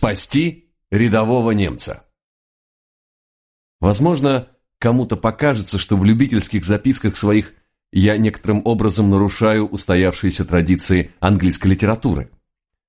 Спасти рядового немца. Возможно, кому-то покажется, что в любительских записках своих я некоторым образом нарушаю устоявшиеся традиции английской литературы.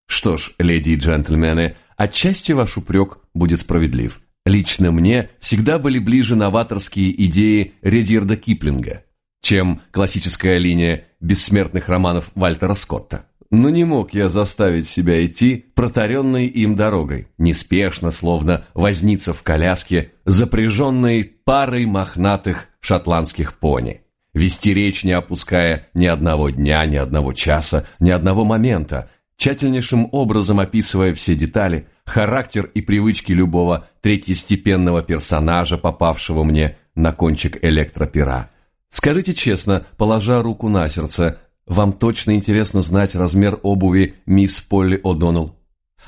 Что ж, леди и джентльмены, отчасти ваш упрек будет справедлив. Лично мне всегда были ближе новаторские идеи Редьерда Киплинга, чем классическая линия бессмертных романов Вальтера Скотта. Но не мог я заставить себя идти протаренной им дорогой, неспешно, словно возница в коляске, запряженной парой мохнатых шотландских пони. Вести речь, не опуская ни одного дня, ни одного часа, ни одного момента, тщательнейшим образом описывая все детали, характер и привычки любого третьестепенного персонажа, попавшего мне на кончик электропера. Скажите честно, положа руку на сердце, вам точно интересно знать размер обуви мисс Полли О'Доннелл?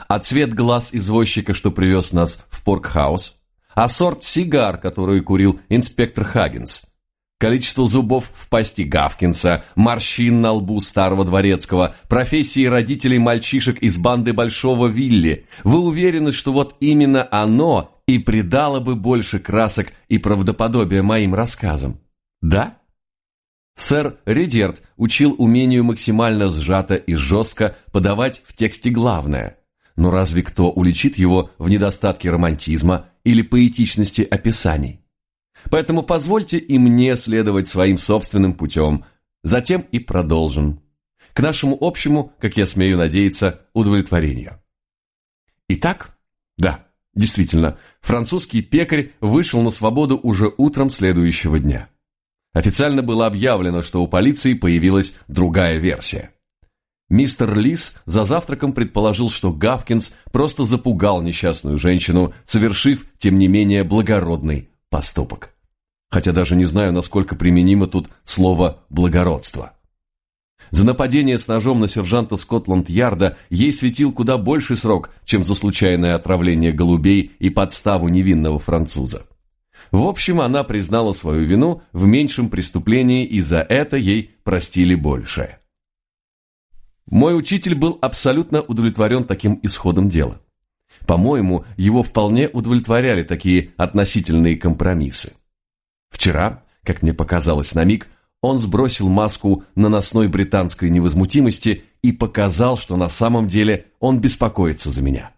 А цвет глаз извозчика, что привез нас в Поркхаус? А сорт сигар, которую курил инспектор Хаггинс? Количество зубов в пасти Гавкинса, морщин на лбу старого дворецкого, профессии родителей мальчишек из банды Большого Вилли. Вы уверены, что вот именно оно и придало бы больше красок и правдоподобия моим рассказам? Да? Сэр Редерт учил умению максимально сжато и жестко подавать в тексте главное. Но разве кто уличит его в недостатке романтизма или поэтичности описаний? Поэтому позвольте и мне следовать своим собственным путем, затем и продолжим. К нашему общему, как я смею надеяться, удовлетворению. Итак, да, действительно, французский пекарь вышел на свободу уже утром следующего дня. Официально было объявлено, что у полиции появилась другая версия. Мистер Лис за завтраком предположил, что Гавкинс просто запугал несчастную женщину, совершив, тем не менее, благородный поступок. Хотя даже не знаю, насколько применимо тут слово «благородство». За нападение с ножом на сержанта Скотланд-Ярда ей светил куда больший срок, чем за случайное отравление голубей и подставу невинного француза. В общем, она признала свою вину в меньшем преступлении, и за это ей простили больше. Мой учитель был абсолютно удовлетворен таким исходом дела. По-моему, его вполне удовлетворяли такие относительные компромиссы. Вчера, как мне показалось на миг, он сбросил маску наносной британской невозмутимости и показал, что на самом деле он беспокоится за меня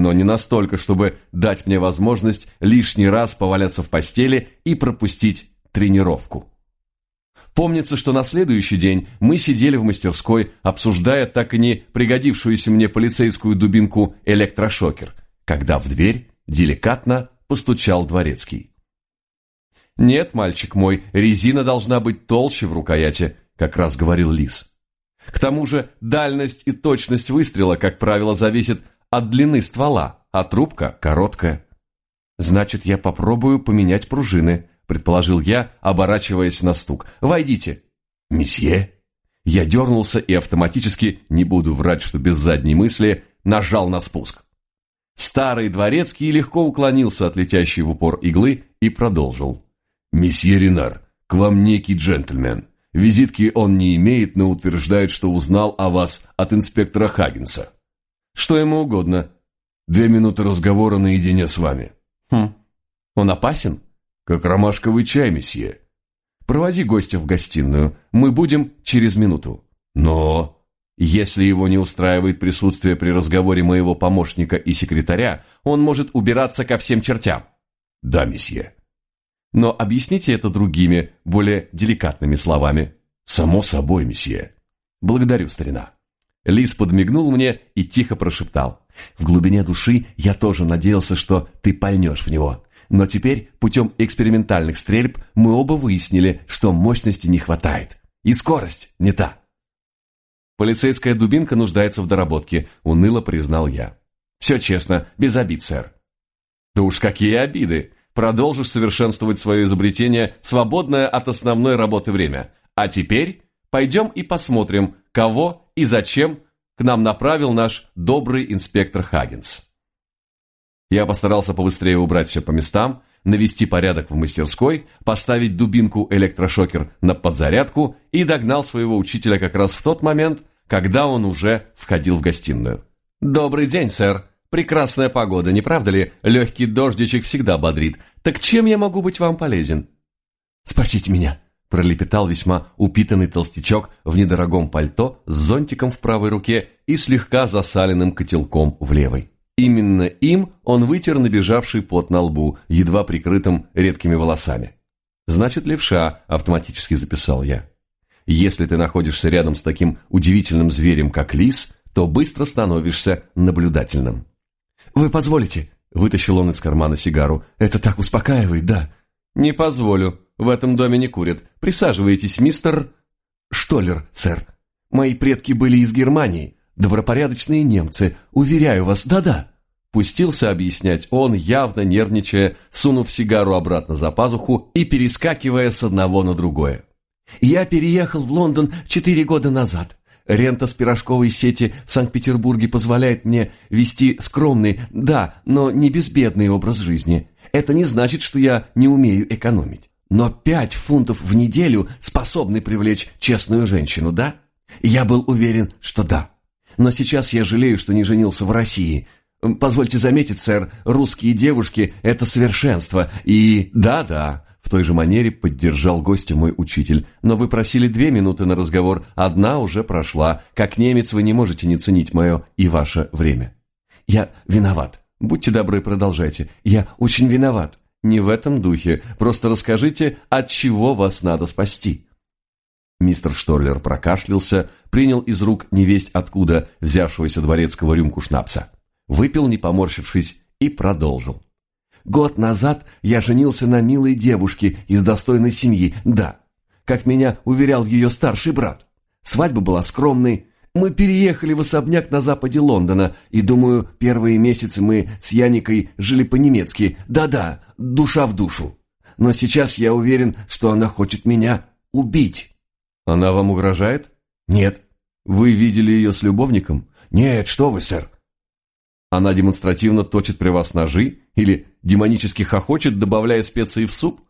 но не настолько, чтобы дать мне возможность лишний раз поваляться в постели и пропустить тренировку. Помнится, что на следующий день мы сидели в мастерской, обсуждая так и не пригодившуюся мне полицейскую дубинку электрошокер, когда в дверь деликатно постучал дворецкий. «Нет, мальчик мой, резина должна быть толще в рукояти», как раз говорил Лис. К тому же дальность и точность выстрела, как правило, зависит от длины ствола, а трубка короткая. Значит, я попробую поменять пружины, предположил я, оборачиваясь на стук. Войдите. Месье? Я дернулся и автоматически, не буду врать, что без задней мысли, нажал на спуск. Старый дворецкий легко уклонился от летящей в упор иглы и продолжил. «Месье Ренар, к вам некий джентльмен. Визитки он не имеет, но утверждает, что узнал о вас от инспектора Хаггинса. Что ему угодно. Две минуты разговора наедине с вами. Хм. Он опасен? Как ромашковый чай, месье. Проводи гостя в гостиную. Мы будем через минуту. Но... Если его не устраивает присутствие при разговоре моего помощника и секретаря, он может убираться ко всем чертям. Да, месье. Но объясните это другими, более деликатными словами. Само собой, месье. Благодарю, старина. Лис подмигнул мне и тихо прошептал. «В глубине души я тоже надеялся, что ты пальнешь в него. Но теперь, путем экспериментальных стрельб, мы оба выяснили, что мощности не хватает. И скорость не та». «Полицейская дубинка нуждается в доработке», — уныло признал я. «Все честно, без обид, сэр». «Да уж какие обиды! Продолжишь совершенствовать свое изобретение, свободное от основной работы время. А теперь пойдем и посмотрим, кого и зачем к нам направил наш добрый инспектор Хаггинс. Я постарался побыстрее убрать все по местам, навести порядок в мастерской, поставить дубинку электрошокер на подзарядку и догнал своего учителя как раз в тот момент, когда он уже входил в гостиную. «Добрый день, сэр!» – прекрасная погода, не правда ли? Легкий дождичек всегда бодрит. Так чем я могу быть вам полезен?» «Спросите меня», – пролепетал весьма упитанный толстячок в недорогом пальто с зонтиком в правой руке и слегка засаленным котелком в левой. Именно им он вытер набежавший пот на лбу, едва прикрытым редкими волосами. «Значит, левша», – автоматически записал я. «Если ты находишься рядом с таким удивительным зверем, как лис, то быстро становишься наблюдательным». «Вы позволите?» – вытащил он из кармана сигару. «Это так успокаивает, да?» «Не позволю. В этом доме не курят. Присаживайтесь, мистер...» «Штоллер, сэр. Мои предки были из Германии. Добропорядочные немцы. Уверяю вас, да-да». Пустился объяснять он, явно нервничая, сунув сигару обратно за пазуху и перескакивая с одного на другое. «Я переехал в Лондон четыре года назад. Рента с пирожковой сети в Санкт-Петербурге позволяет мне вести скромный, да, но не безбедный образ жизни. Это не значит, что я не умею экономить. Но пять фунтов в неделю способны привлечь честную женщину, да? Я был уверен, что да. Но сейчас я жалею, что не женился в России. Позвольте заметить, сэр, русские девушки – это совершенство, и да-да, в той же манере поддержал гостя мой учитель. Но вы просили две минуты на разговор, одна уже прошла. Как немец вы не можете не ценить мое и ваше время. Я виноват. Будьте добры, продолжайте. Я очень виноват. Не в этом духе. Просто расскажите, от чего вас надо спасти. Мистер Шторлер прокашлялся, принял из рук невесть откуда взявшегося дворецкого рюмку шнапса выпил, не поморщившись, и продолжил. «Год назад я женился на милой девушке из достойной семьи, да, как меня уверял ее старший брат. Свадьба была скромной, мы переехали в особняк на западе Лондона, и, думаю, первые месяцы мы с Яникой жили по-немецки, да-да, душа в душу. Но сейчас я уверен, что она хочет меня убить». «Она вам угрожает?» «Нет». «Вы видели ее с любовником?» «Нет, что вы, сэр. Она демонстративно точит при вас ножи или демонически хохочет, добавляя специи в суп?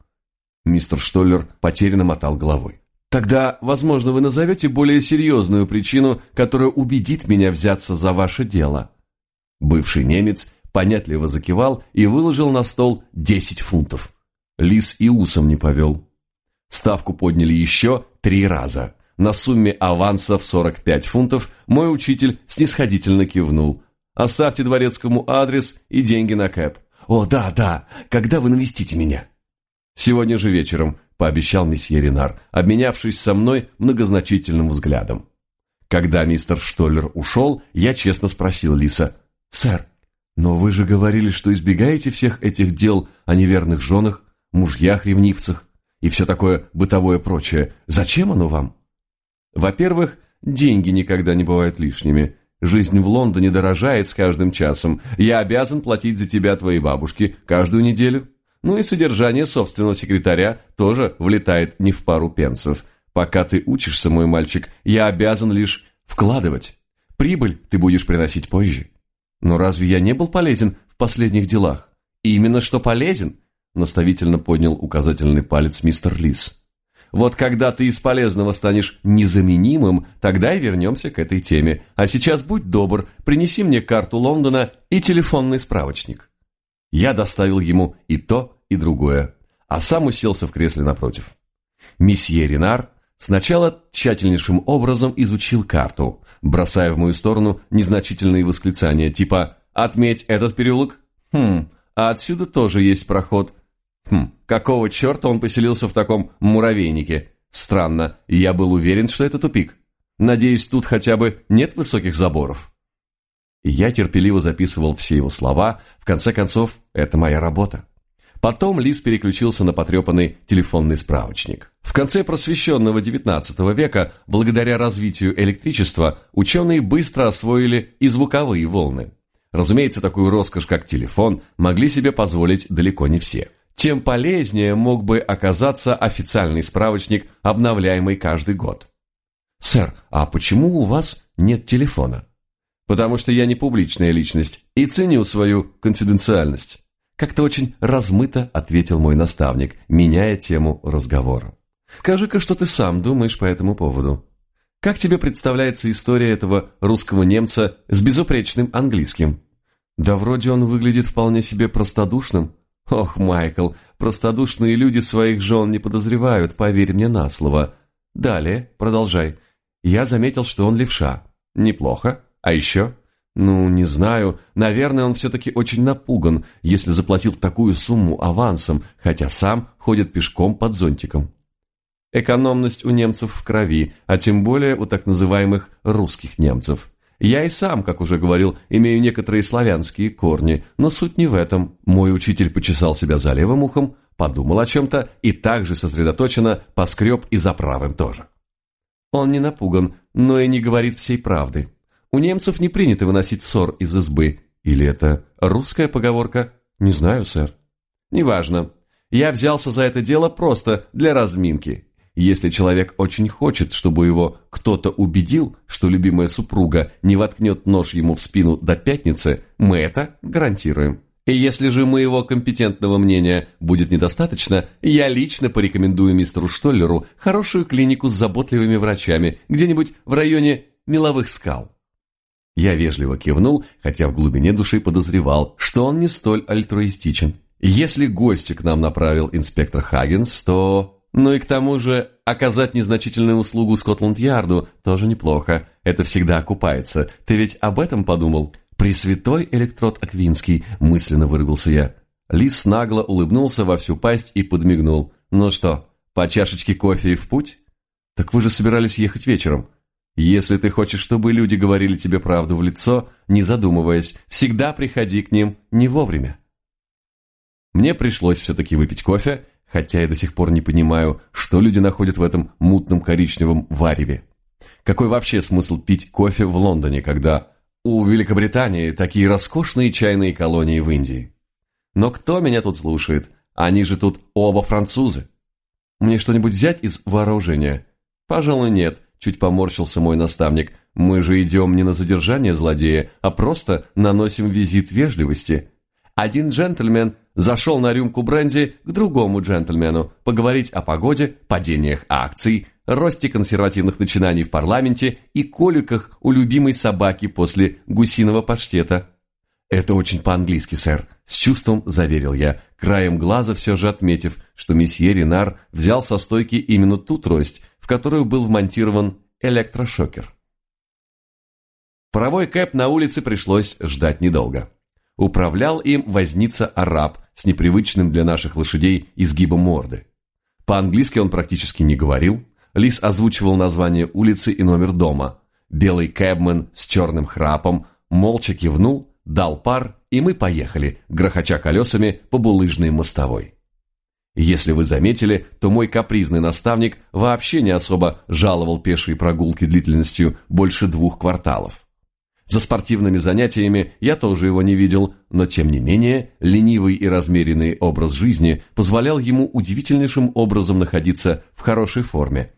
Мистер Штоллер потерянно мотал головой. Тогда, возможно, вы назовете более серьезную причину, которая убедит меня взяться за ваше дело. Бывший немец понятливо закивал и выложил на стол 10 фунтов. Лис и усом не повел. Ставку подняли еще три раза. На сумме аванса в 45 фунтов мой учитель снисходительно кивнул, Оставьте дворецкому адрес и деньги на кэп. О, да, да. Когда вы навестите меня? Сегодня же вечером, пообещал месье Ренар, обменявшись со мной многозначительным взглядом. Когда мистер Штоллер ушел, я честно спросил Лиса. «Сэр, но вы же говорили, что избегаете всех этих дел о неверных женах, мужьях-ревнивцах и все такое бытовое прочее. Зачем оно вам?» «Во-первых, деньги никогда не бывают лишними. Жизнь в Лондоне дорожает с каждым часом. Я обязан платить за тебя твоей бабушке каждую неделю. Ну и содержание собственного секретаря тоже влетает не в пару пенсов. Пока ты учишься, мой мальчик, я обязан лишь вкладывать. Прибыль ты будешь приносить позже. Но разве я не был полезен в последних делах? Именно что полезен, наставительно поднял указательный палец мистер Лис. Вот когда ты из полезного станешь незаменимым, тогда и вернемся к этой теме. А сейчас будь добр, принеси мне карту Лондона и телефонный справочник». Я доставил ему и то, и другое, а сам уселся в кресле напротив. Месье Ренар сначала тщательнейшим образом изучил карту, бросая в мою сторону незначительные восклицания, типа «Отметь этот переулок? Хм, а отсюда тоже есть проход. Хм, какого черта он поселился в таком муравейнике? Странно, я был уверен, что это тупик. Надеюсь, тут хотя бы нет высоких заборов. Я терпеливо записывал все его слова, в конце концов, это моя работа. Потом Лис переключился на потрепанный телефонный справочник. В конце просвещенного XIX века, благодаря развитию электричества, ученые быстро освоили и звуковые волны. Разумеется, такую роскошь, как телефон, могли себе позволить далеко не все тем полезнее мог бы оказаться официальный справочник, обновляемый каждый год. «Сэр, а почему у вас нет телефона?» «Потому что я не публичная личность и ценю свою конфиденциальность». Как-то очень размыто ответил мой наставник, меняя тему разговора. «Скажи-ка, что ты сам думаешь по этому поводу. Как тебе представляется история этого русского немца с безупречным английским?» Да вроде он выглядит вполне себе простодушным. Ох, Майкл, простодушные люди своих жен не подозревают, поверь мне на слово. Далее, продолжай. Я заметил, что он левша. Неплохо. А еще? Ну, не знаю. Наверное, он все-таки очень напуган, если заплатил такую сумму авансом, хотя сам ходит пешком под зонтиком. Экономность у немцев в крови, а тем более у так называемых русских немцев. Я и сам, как уже говорил, имею некоторые славянские корни, но суть не в этом. Мой учитель почесал себя за левым ухом, подумал о чем-то и также сосредоточенно поскреб и за правым тоже. Он не напуган, но и не говорит всей правды. У немцев не принято выносить ссор из избы. Или это русская поговорка? Не знаю, сэр. Неважно. Я взялся за это дело просто для разминки. Если человек очень хочет, чтобы его кто-то убедил, что любимая супруга не воткнет нож ему в спину до пятницы, мы это гарантируем. И если же моего компетентного мнения будет недостаточно, я лично порекомендую мистеру Штоллеру хорошую клинику с заботливыми врачами где-нибудь в районе Меловых скал. Я вежливо кивнул, хотя в глубине души подозревал, что он не столь альтруистичен. Если гостя к нам направил инспектор Хаггинс, то ну и к тому же оказать незначительную услугу Скотланд-Ярду тоже неплохо. Это всегда окупается. Ты ведь об этом подумал? Пресвятой электрод Аквинский, мысленно выругался я. Лис нагло улыбнулся во всю пасть и подмигнул. Ну что, по чашечке кофе и в путь? Так вы же собирались ехать вечером. Если ты хочешь, чтобы люди говорили тебе правду в лицо, не задумываясь, всегда приходи к ним не вовремя. Мне пришлось все-таки выпить кофе, хотя я до сих пор не понимаю, что люди находят в этом мутном коричневом вареве. Какой вообще смысл пить кофе в Лондоне, когда у Великобритании такие роскошные чайные колонии в Индии? Но кто меня тут слушает? Они же тут оба французы. Мне что-нибудь взять из вооружения? Пожалуй, нет, чуть поморщился мой наставник. Мы же идем не на задержание злодея, а просто наносим визит вежливости. Один джентльмен зашел на рюмку бренди к другому джентльмену поговорить о погоде, падениях акций, росте консервативных начинаний в парламенте и коликах у любимой собаки после гусиного паштета. «Это очень по-английски, сэр», — с чувством заверил я, краем глаза все же отметив, что месье Ренар взял со стойки именно ту трость, в которую был вмонтирован электрошокер. Паровой кэп на улице пришлось ждать недолго. Управлял им возница-араб с непривычным для наших лошадей изгибом морды. По-английски он практически не говорил. Лис озвучивал название улицы и номер дома. Белый кэбмен с черным храпом молча кивнул, дал пар, и мы поехали, грохоча колесами по булыжной мостовой. Если вы заметили, то мой капризный наставник вообще не особо жаловал пешие прогулки длительностью больше двух кварталов. За спортивными занятиями я тоже его не видел, но тем не менее ленивый и размеренный образ жизни позволял ему удивительнейшим образом находиться в хорошей форме.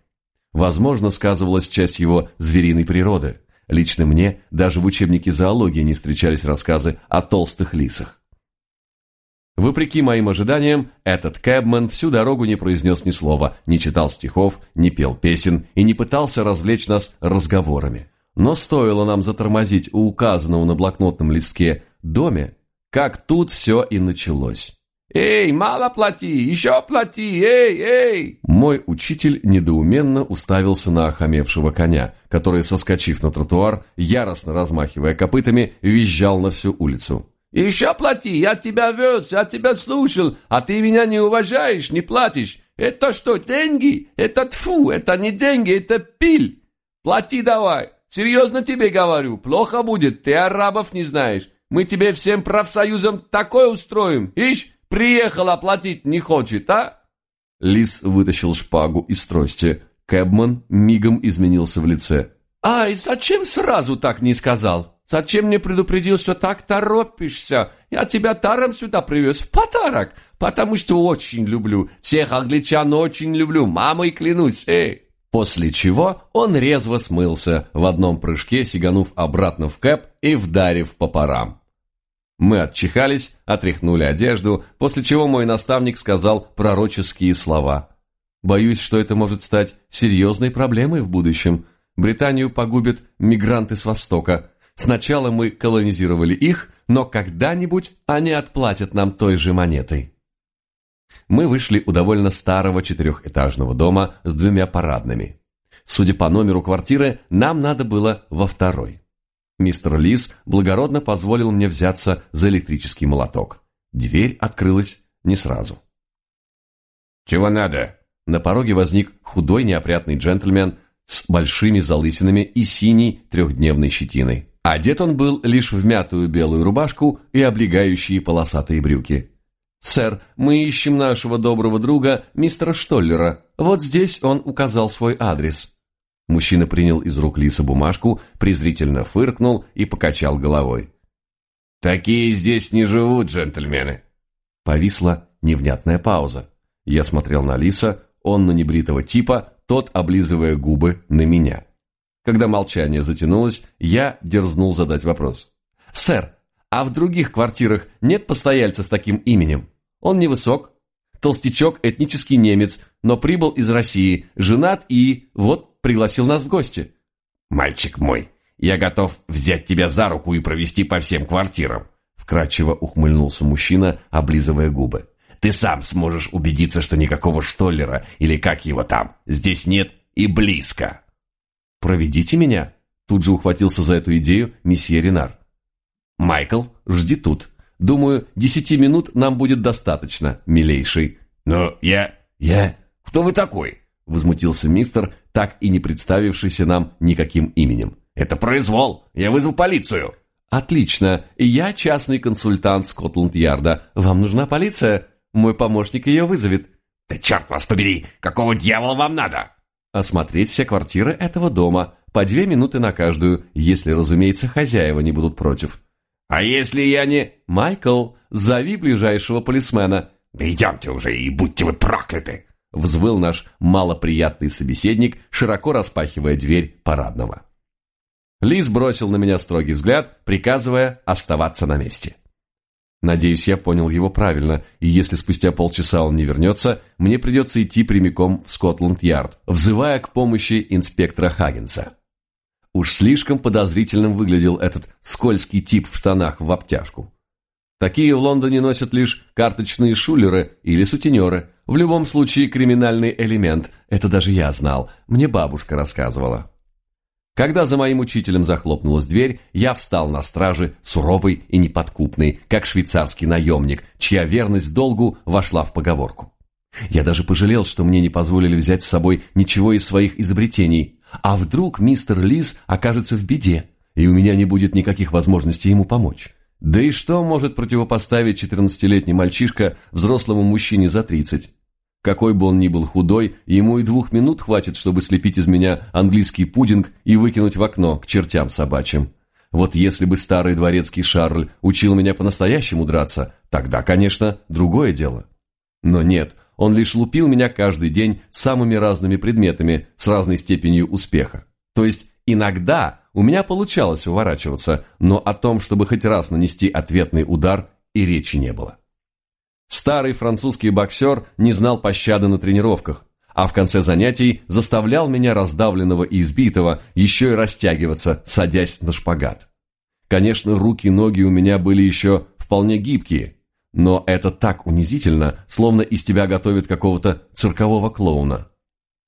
Возможно, сказывалась часть его звериной природы. Лично мне даже в учебнике зоологии не встречались рассказы о толстых лисах. Вопреки моим ожиданиям, этот кэбмен всю дорогу не произнес ни слова, не читал стихов, не пел песен и не пытался развлечь нас разговорами. Но стоило нам затормозить у указанного на блокнотном листке доме, как тут все и началось. «Эй, мало плати, еще плати, эй, эй!» Мой учитель недоуменно уставился на охамевшего коня, который, соскочив на тротуар, яростно размахивая копытами, визжал на всю улицу. «Еще плати, я тебя вез, я тебя слушал, а ты меня не уважаешь, не платишь. Это что, деньги? Это тфу, это не деньги, это пиль. Плати давай!» Серьезно тебе говорю, плохо будет, ты арабов не знаешь. Мы тебе всем профсоюзам такое устроим. Ишь, приехал оплатить не хочет, а?» Лис вытащил шпагу из трости. Кэбман мигом изменился в лице. «Ай, зачем сразу так не сказал? Зачем не предупредил, что так торопишься? Я тебя таром сюда привез в подарок, потому что очень люблю. Всех англичан очень люблю, мамой клянусь, эй!» После чего он резво смылся, в одном прыжке сиганув обратно в кэп и вдарив по парам. Мы отчихались, отряхнули одежду, после чего мой наставник сказал пророческие слова. «Боюсь, что это может стать серьезной проблемой в будущем. Британию погубят мигранты с Востока. Сначала мы колонизировали их, но когда-нибудь они отплатят нам той же монетой. Мы вышли у довольно старого четырехэтажного дома с двумя парадными. Судя по номеру квартиры, нам надо было во второй. Мистер Лис благородно позволил мне взяться за электрический молоток. Дверь открылась не сразу. «Чего надо?» На пороге возник худой неопрятный джентльмен с большими залысинами и синей трехдневной щетиной. Одет он был лишь в мятую белую рубашку и облегающие полосатые брюки. «Сэр, мы ищем нашего доброго друга, мистера Штоллера. Вот здесь он указал свой адрес». Мужчина принял из рук Лиса бумажку, презрительно фыркнул и покачал головой. «Такие здесь не живут, джентльмены!» Повисла невнятная пауза. Я смотрел на Лиса, он на небритого типа, тот облизывая губы на меня. Когда молчание затянулось, я дерзнул задать вопрос. «Сэр, а в других квартирах нет постояльца с таким именем? Он невысок, толстячок, этнический немец, но прибыл из России, женат и вот пригласил нас в гости». «Мальчик мой, я готов взять тебя за руку и провести по всем квартирам», вкрадчиво ухмыльнулся мужчина, облизывая губы. «Ты сам сможешь убедиться, что никакого Штоллера, или как его там, здесь нет и близко». «Проведите меня», тут же ухватился за эту идею месье Ренар. «Майкл, жди тут. Думаю, десяти минут нам будет достаточно, милейший». «Но я... я... кто вы такой?» Возмутился мистер, так и не представившийся нам никаким именем. «Это произвол! Я вызову полицию!» «Отлично! Я частный консультант Скотланд-Ярда. Вам нужна полиция? Мой помощник ее вызовет». «Да черт вас побери! Какого дьявола вам надо?» «Осмотреть все квартиры этого дома. По две минуты на каждую, если, разумеется, хозяева не будут против». «А если я не...» «Майкл, зови ближайшего полисмена». «Да идемте уже и будьте вы прокляты!» Взвыл наш малоприятный собеседник, широко распахивая дверь парадного. Лис бросил на меня строгий взгляд, приказывая оставаться на месте. Надеюсь, я понял его правильно, и если спустя полчаса он не вернется, мне придется идти прямиком в Скотланд-Ярд, взывая к помощи инспектора Хаггинса. Уж слишком подозрительным выглядел этот скользкий тип в штанах в обтяжку. Такие в Лондоне носят лишь карточные шулеры или сутенеры. В любом случае криминальный элемент, это даже я знал, мне бабушка рассказывала. Когда за моим учителем захлопнулась дверь, я встал на страже, суровый и неподкупный, как швейцарский наемник, чья верность долгу вошла в поговорку. Я даже пожалел, что мне не позволили взять с собой ничего из своих изобретений. А вдруг мистер Лиз окажется в беде, и у меня не будет никаких возможностей ему помочь? Да и что может противопоставить 14-летний мальчишка взрослому мужчине за 30? Какой бы он ни был худой, ему и двух минут хватит, чтобы слепить из меня английский пудинг и выкинуть в окно к чертям собачьим. Вот если бы старый дворецкий Шарль учил меня по-настоящему драться, тогда, конечно, другое дело. Но нет, он лишь лупил меня каждый день самыми разными предметами с разной степенью успеха. То есть иногда у меня получалось уворачиваться, но о том, чтобы хоть раз нанести ответный удар, и речи не было. Старый французский боксер не знал пощады на тренировках, а в конце занятий заставлял меня раздавленного и избитого еще и растягиваться, садясь на шпагат. Конечно, руки и ноги у меня были еще вполне гибкие, но это так унизительно, словно из тебя готовят какого-то циркового клоуна,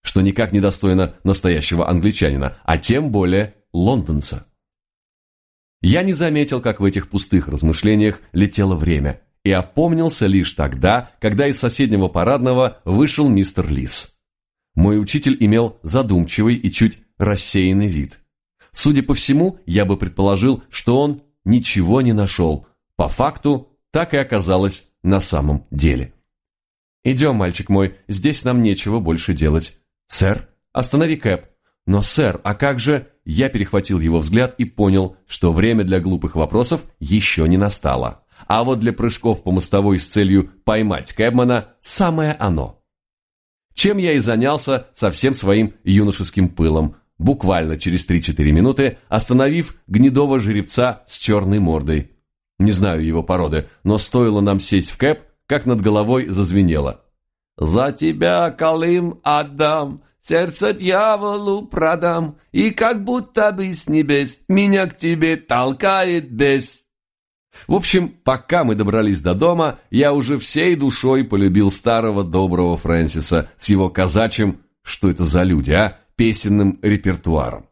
что никак не достойно настоящего англичанина, а тем более лондонца. Я не заметил, как в этих пустых размышлениях летело время – и опомнился лишь тогда, когда из соседнего парадного вышел мистер Лис. Мой учитель имел задумчивый и чуть рассеянный вид. Судя по всему, я бы предположил, что он ничего не нашел. По факту, так и оказалось на самом деле. «Идем, мальчик мой, здесь нам нечего больше делать». «Сэр, останови Кэп». «Но, сэр, а как же...» Я перехватил его взгляд и понял, что время для глупых вопросов еще не настало. А вот для прыжков по мостовой с целью поймать Кэбмана самое оно. Чем я и занялся со всем своим юношеским пылом, буквально через 3-4 минуты остановив гнедого жеребца с черной мордой. Не знаю его породы, но стоило нам сесть в кэп, как над головой зазвенело. «За тебя, Калим, отдам сердце дьяволу продам, и как будто бы с небес меня к тебе толкает бес. В общем, пока мы добрались до дома, я уже всей душой полюбил старого доброго Фрэнсиса с его казачьим, что это за люди, а, песенным репертуаром.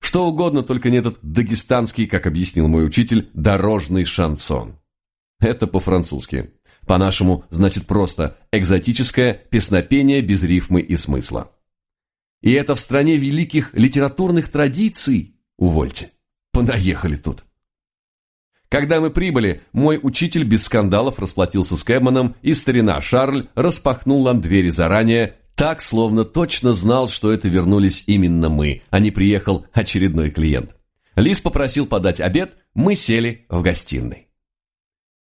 Что угодно, только не этот дагестанский, как объяснил мой учитель, дорожный шансон. Это по-французски. По-нашему, значит просто экзотическое песнопение без рифмы и смысла. И это в стране великих литературных традиций. Увольте. Понаехали тут. Когда мы прибыли, мой учитель без скандалов расплатился с Кэбманом, и старина Шарль распахнул нам двери заранее, так, словно точно знал, что это вернулись именно мы, а не приехал очередной клиент. Лис попросил подать обед, мы сели в гостиной.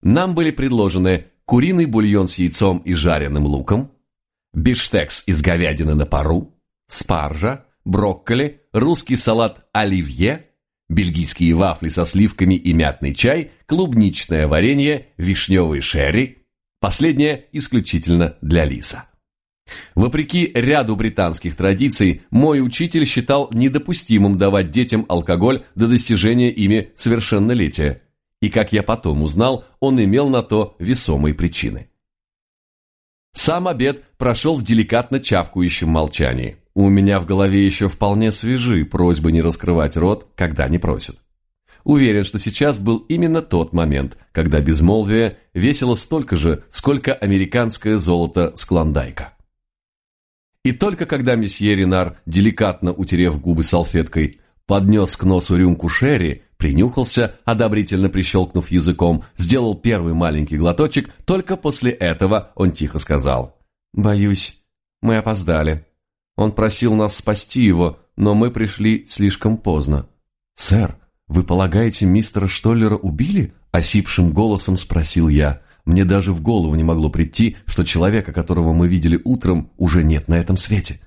Нам были предложены куриный бульон с яйцом и жареным луком, биштекс из говядины на пару, спаржа, брокколи, русский салат оливье, бельгийские вафли со сливками и мятный чай, клубничное варенье, вишневый шерри, последнее исключительно для лиса. Вопреки ряду британских традиций, мой учитель считал недопустимым давать детям алкоголь до достижения ими совершеннолетия. И, как я потом узнал, он имел на то весомые причины. Сам обед прошел в деликатно чавкающем молчании. У меня в голове еще вполне свежи просьбы не раскрывать рот, когда не просят. Уверен, что сейчас был именно тот момент, когда безмолвие весило столько же, сколько американское золото с клондайка. И только когда месье Ренар, деликатно утерев губы салфеткой, поднес к носу рюмку Шерри, принюхался, одобрительно прищелкнув языком, сделал первый маленький глоточек, только после этого он тихо сказал «Боюсь, мы опоздали. Он просил нас спасти его, но мы пришли слишком поздно». «Сэр, вы полагаете, мистера Штоллера убили?» – осипшим голосом спросил я. Мне даже в голову не могло прийти, что человека, которого мы видели утром, уже нет на этом свете.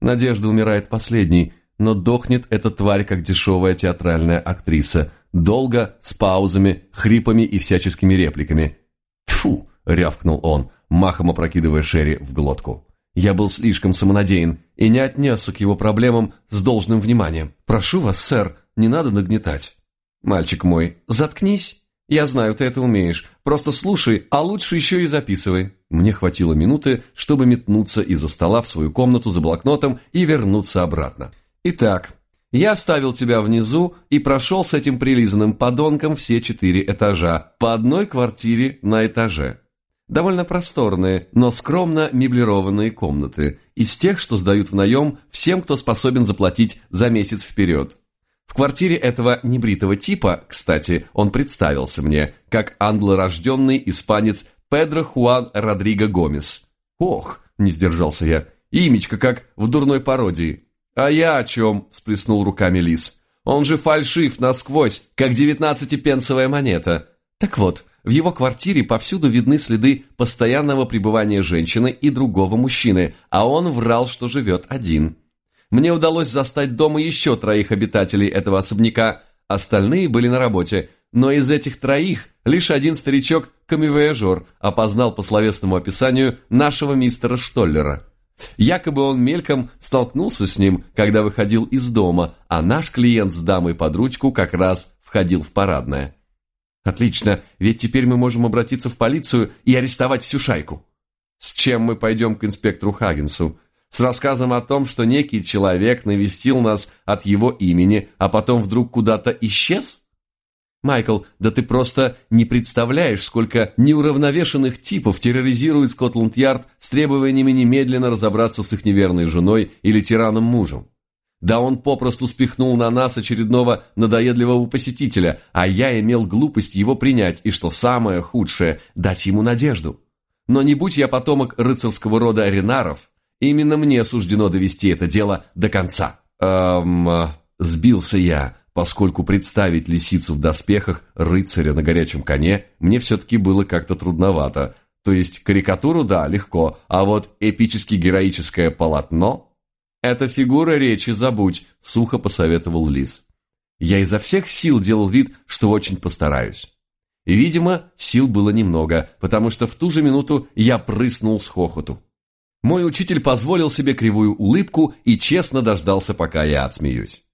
Надежда умирает последней, но дохнет эта тварь, как дешевая театральная актриса. Долго, с паузами, хрипами и всяческими репликами. «Тьфу!» — рявкнул он, махом опрокидывая Шерри в глотку. Я был слишком самонадеян и не отнесся к его проблемам с должным вниманием. «Прошу вас, сэр, не надо нагнетать». «Мальчик мой, заткнись!» «Я знаю, ты это умеешь. Просто слушай, а лучше еще и записывай». Мне хватило минуты, чтобы метнуться из-за стола в свою комнату за блокнотом и вернуться обратно. «Итак, я оставил тебя внизу и прошел с этим прилизанным подонком все четыре этажа, по одной квартире на этаже. Довольно просторные, но скромно меблированные комнаты, из тех, что сдают в наем всем, кто способен заплатить за месяц вперед. В квартире этого небритого типа, кстати, он представился мне, как англорожденный испанец Педро Хуан Родриго Гомес. «Ох!» – не сдержался я. «Имечко, как в дурной пародии». «А я о чем?» – сплеснул руками лис. «Он же фальшив насквозь, как девятнадцатипенсовая монета». Так вот, в его квартире повсюду видны следы постоянного пребывания женщины и другого мужчины, а он врал, что живет один. Мне удалось застать дома еще троих обитателей этого особняка, остальные были на работе, но из этих троих лишь один старичок камевояжер опознал по словесному описанию нашего мистера Штоллера. Якобы он мельком столкнулся с ним, когда выходил из дома, а наш клиент с дамой под ручку как раз входил в парадное. Отлично, ведь теперь мы можем обратиться в полицию и арестовать всю шайку. С чем мы пойдем к инспектору Хагенсу? с рассказом о том, что некий человек навестил нас от его имени, а потом вдруг куда-то исчез? Майкл, да ты просто не представляешь, сколько неуравновешенных типов терроризирует Скотланд-Ярд с требованиями немедленно разобраться с их неверной женой или тираном мужем. Да он попросту спихнул на нас очередного надоедливого посетителя, а я имел глупость его принять, и что самое худшее, дать ему надежду. Но не будь я потомок рыцарского рода Ренаров, Именно мне суждено довести это дело до конца. Эм, сбился я, поскольку представить лисицу в доспехах рыцаря на горячем коне мне все-таки было как-то трудновато. То есть карикатуру, да, легко, а вот эпически-героическое полотно – это фигура речи забудь, сухо посоветовал лис. Я изо всех сил делал вид, что очень постараюсь. Видимо, сил было немного, потому что в ту же минуту я прыснул с хохоту. Мой учитель позволил себе кривую улыбку и честно дождался, пока я отсмеюсь.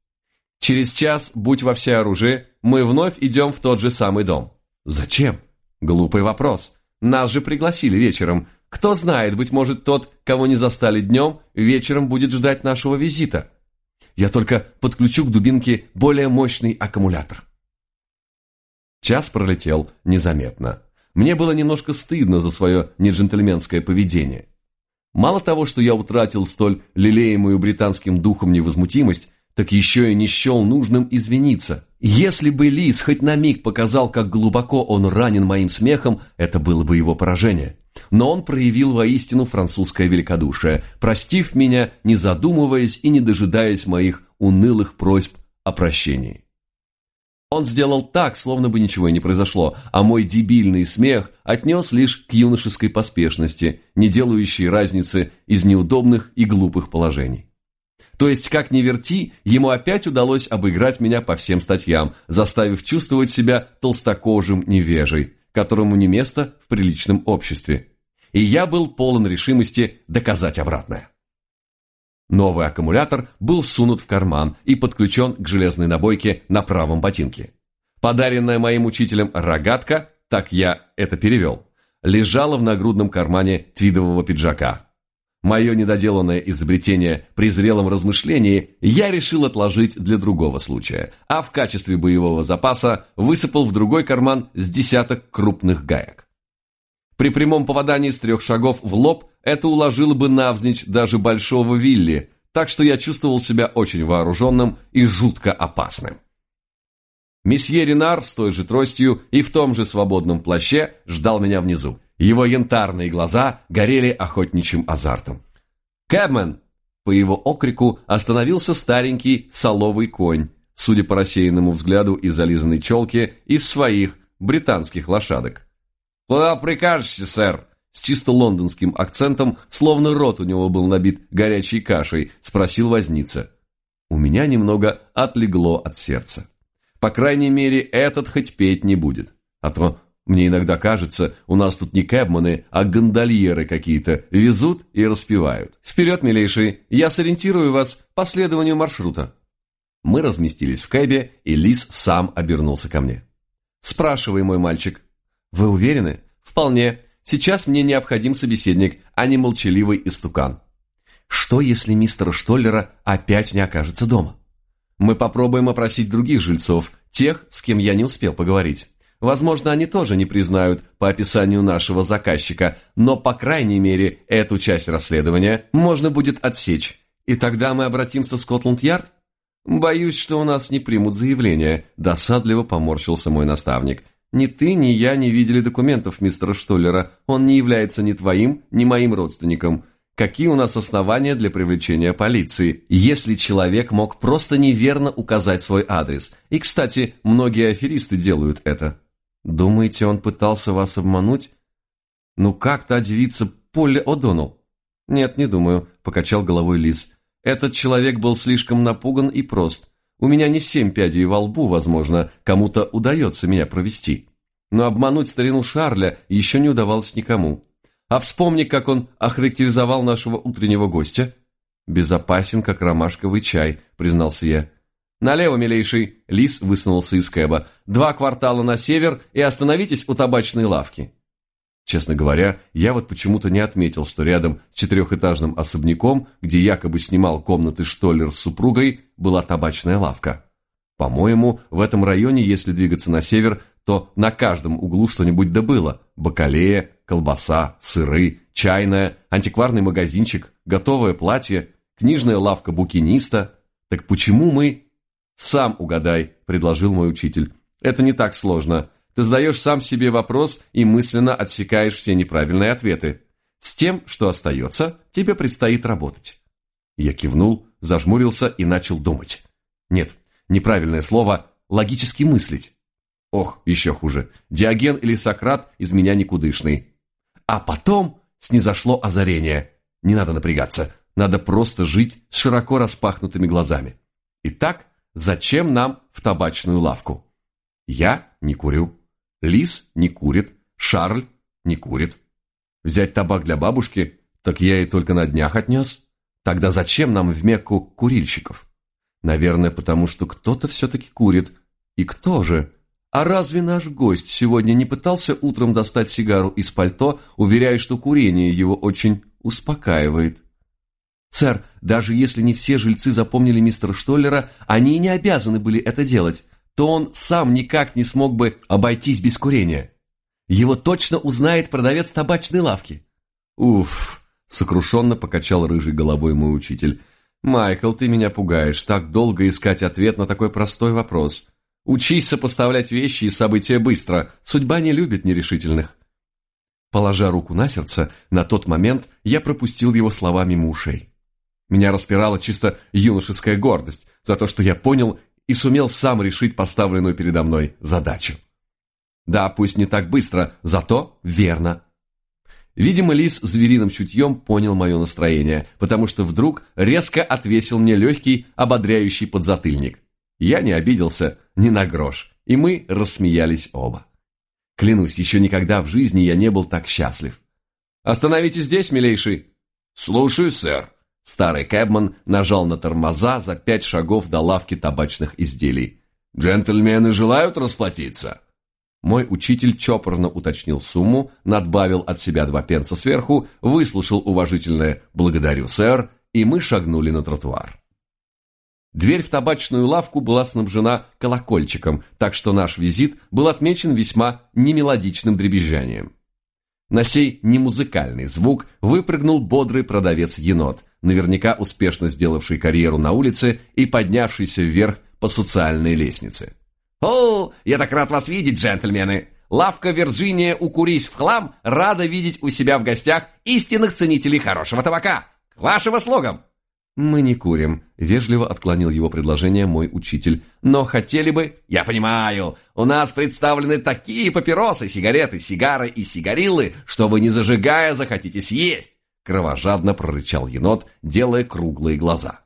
Через час, будь во всеоружии, мы вновь идем в тот же самый дом. Зачем? Глупый вопрос. Нас же пригласили вечером. Кто знает, быть может, тот, кого не застали днем, вечером будет ждать нашего визита. Я только подключу к дубинке более мощный аккумулятор. Час пролетел незаметно. Мне было немножко стыдно за свое неджентльменское поведение. Мало того, что я утратил столь лелеемую британским духом невозмутимость, так еще и не счел нужным извиниться. Если бы Лис хоть на миг показал, как глубоко он ранен моим смехом, это было бы его поражение. Но он проявил воистину французское великодушие, простив меня, не задумываясь и не дожидаясь моих унылых просьб о прощении. Он сделал так, словно бы ничего и не произошло, а мой дебильный смех отнес лишь к юношеской поспешности, не делающей разницы из неудобных и глупых положений. То есть, как ни верти, ему опять удалось обыграть меня по всем статьям, заставив чувствовать себя толстокожим невежей, которому не место в приличном обществе. И я был полон решимости доказать обратное. Новый аккумулятор был сунут в карман и подключен к железной набойке на правом ботинке. Подаренная моим учителем рогатка, так я это перевел, лежала в нагрудном кармане твидового пиджака. Мое недоделанное изобретение при зрелом размышлении я решил отложить для другого случая, а в качестве боевого запаса высыпал в другой карман с десяток крупных гаек. При прямом попадании с трех шагов в лоб это уложило бы навзничь даже большого Вилли, так что я чувствовал себя очень вооруженным и жутко опасным. Месье Ренар с той же тростью и в том же свободном плаще ждал меня внизу. Его янтарные глаза горели охотничьим азартом. «Кэбмен!» По его окрику остановился старенький соловый конь, судя по рассеянному взгляду и зализанной челке, из своих британских лошадок. «Куда прикажете, сэр?» С чисто лондонским акцентом, словно рот у него был набит горячей кашей, спросил возница. У меня немного отлегло от сердца. По крайней мере, этот хоть петь не будет. А то мне иногда кажется, у нас тут не кэбманы, а гондольеры какие-то везут и распевают. Вперед, милейший, я сориентирую вас по следованию маршрута. Мы разместились в кэбе, и Лис сам обернулся ко мне. Спрашивай, мой мальчик. Вы уверены? Вполне. Сейчас мне необходим собеседник, а не молчаливый истукан. Что, если мистера Штоллера опять не окажется дома? Мы попробуем опросить других жильцов, тех, с кем я не успел поговорить. Возможно, они тоже не признают по описанию нашего заказчика, но, по крайней мере, эту часть расследования можно будет отсечь. И тогда мы обратимся в Скотланд-Ярд? Боюсь, что у нас не примут заявление, досадливо поморщился мой наставник. Ни ты, ни я не видели документов мистера Штоллера. Он не является ни твоим, ни моим родственником. Какие у нас основания для привлечения полиции, если человек мог просто неверно указать свой адрес? И, кстати, многие аферисты делают это. Думаете, он пытался вас обмануть? Ну как та девица Полли О'Доннелл? Нет, не думаю, покачал головой Лиз. Этот человек был слишком напуган и прост. У меня не семь пядей во лбу, возможно, кому-то удается меня провести. Но обмануть старину Шарля еще не удавалось никому. А вспомни, как он охарактеризовал нашего утреннего гостя. «Безопасен, как ромашковый чай», — признался я. «Налево, милейший!» Лис высунулся из кэба. «Два квартала на север и остановитесь у табачной лавки». Честно говоря, я вот почему-то не отметил, что рядом с четырехэтажным особняком, где якобы снимал комнаты Штоллер с супругой, была табачная лавка. По-моему, в этом районе, если двигаться на север, то на каждом углу что-нибудь да. Бакалея, колбаса, сыры, чайная, антикварный магазинчик, готовое платье, книжная лавка букиниста. Так почему мы «Сам угадай», – предложил мой учитель. «Это не так сложно. Ты задаешь сам себе вопрос и мысленно отсекаешь все неправильные ответы. С тем, что остается, тебе предстоит работать». Я кивнул, зажмурился и начал думать. Нет, неправильное слово – логически мыслить. Ох, еще хуже. Диоген или Сократ из меня никудышный. А потом снизошло озарение. Не надо напрягаться, надо просто жить с широко распахнутыми глазами. Итак, Зачем нам в табачную лавку? Я не курю. Лис не курит. Шарль не курит. Взять табак для бабушки? Так я и только на днях отнес. Тогда зачем нам в Мекку курильщиков? Наверное, потому что кто-то все-таки курит. И кто же? А разве наш гость сегодня не пытался утром достать сигару из пальто, уверяя, что курение его очень успокаивает? Сэр, даже если не все жильцы запомнили мистера Штоллера, они и не обязаны были это делать, то он сам никак не смог бы обойтись без курения. Его точно узнает продавец табачной лавки. Уф, сокрушенно покачал рыжей головой мой учитель. «Майкл, ты меня пугаешь. Так долго искать ответ на такой простой вопрос. Учись сопоставлять вещи и события быстро. Судьба не любит нерешительных». Положа руку на сердце, на тот момент я пропустил его слова мимо ушей. Меня распирала чисто юношеская гордость за то, что я понял и сумел сам решить поставленную передо мной задачу. Да, пусть не так быстро, зато верно. Видимо, лис звериным чутьем понял мое настроение, потому что вдруг резко отвесил мне легкий, ободряющий подзатыльник. Я не обиделся ни на грош, и мы рассмеялись оба. Клянусь, еще никогда в жизни я не был так счастлив. «Остановитесь здесь, милейший!» «Слушаю, сэр!» Старый кэбман нажал на тормоза за пять шагов до лавки табачных изделий. «Джентльмены желают расплатиться?» Мой учитель чопорно уточнил сумму, надбавил от себя два пенса сверху, выслушал уважительное «благодарю, сэр», и мы шагнули на тротуар. Дверь в табачную лавку была снабжена колокольчиком, так что наш визит был отмечен весьма немелодичным дребезжанием. На сей немузыкальный звук выпрыгнул бодрый продавец-енот, наверняка успешно сделавший карьеру на улице и поднявшийся вверх по социальной лестнице. «О, я так рад вас видеть, джентльмены! Лавка Вирджиния «Укурись в хлам» рада видеть у себя в гостях истинных ценителей хорошего табака! К вашим услугам!» «Мы не курим», — вежливо отклонил его предложение мой учитель. «Но хотели бы...» «Я понимаю, у нас представлены такие папиросы, сигареты, сигары и сигариллы, что вы, не зажигая, захотите съесть!» Кровожадно прорычал енот, делая круглые глаза.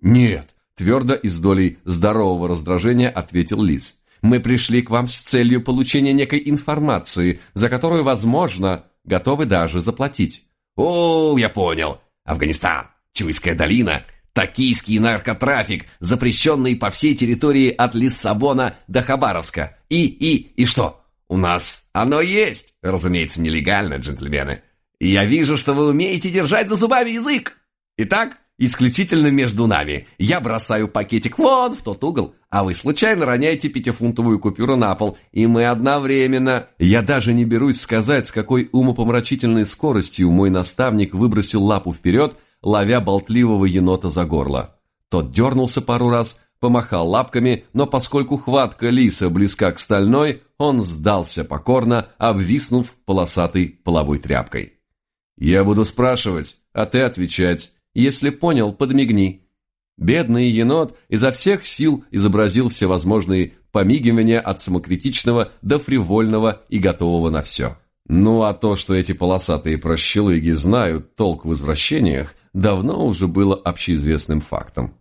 «Нет, Твердо и с долей здорового раздражения ответил Лис. «Мы пришли к вам с целью получения некой информации, за которую, возможно, готовы даже заплатить». «О, я понял. Афганистан, Чуйская долина, токийский наркотрафик, запрещенный по всей территории от Лиссабона до Хабаровска. И, и, и что? У нас оно есть. Разумеется, нелегально, джентльмены. Я вижу, что вы умеете держать за зубами язык. Итак, исключительно между нами. Я бросаю пакетик вон в тот угол, а вы случайно роняете пятифунтовую купюру на пол, и мы одновременно... Я даже не берусь сказать, с какой умопомрачительной скоростью мой наставник выбросил лапу вперед, ловя болтливого енота за горло. Тот дернулся пару раз, помахал лапками, но поскольку хватка лиса близка к стальной, он сдался покорно, обвиснув полосатой половой тряпкой. «Я буду спрашивать, а ты отвечать. Если понял, подмигни. Бедный енот изо всех сил изобразил всевозможные помигивания от самокритичного до фривольного и готового на все. Ну а то, что эти полосатые прощелыги знают толк в извращениях, давно уже было общеизвестным фактом.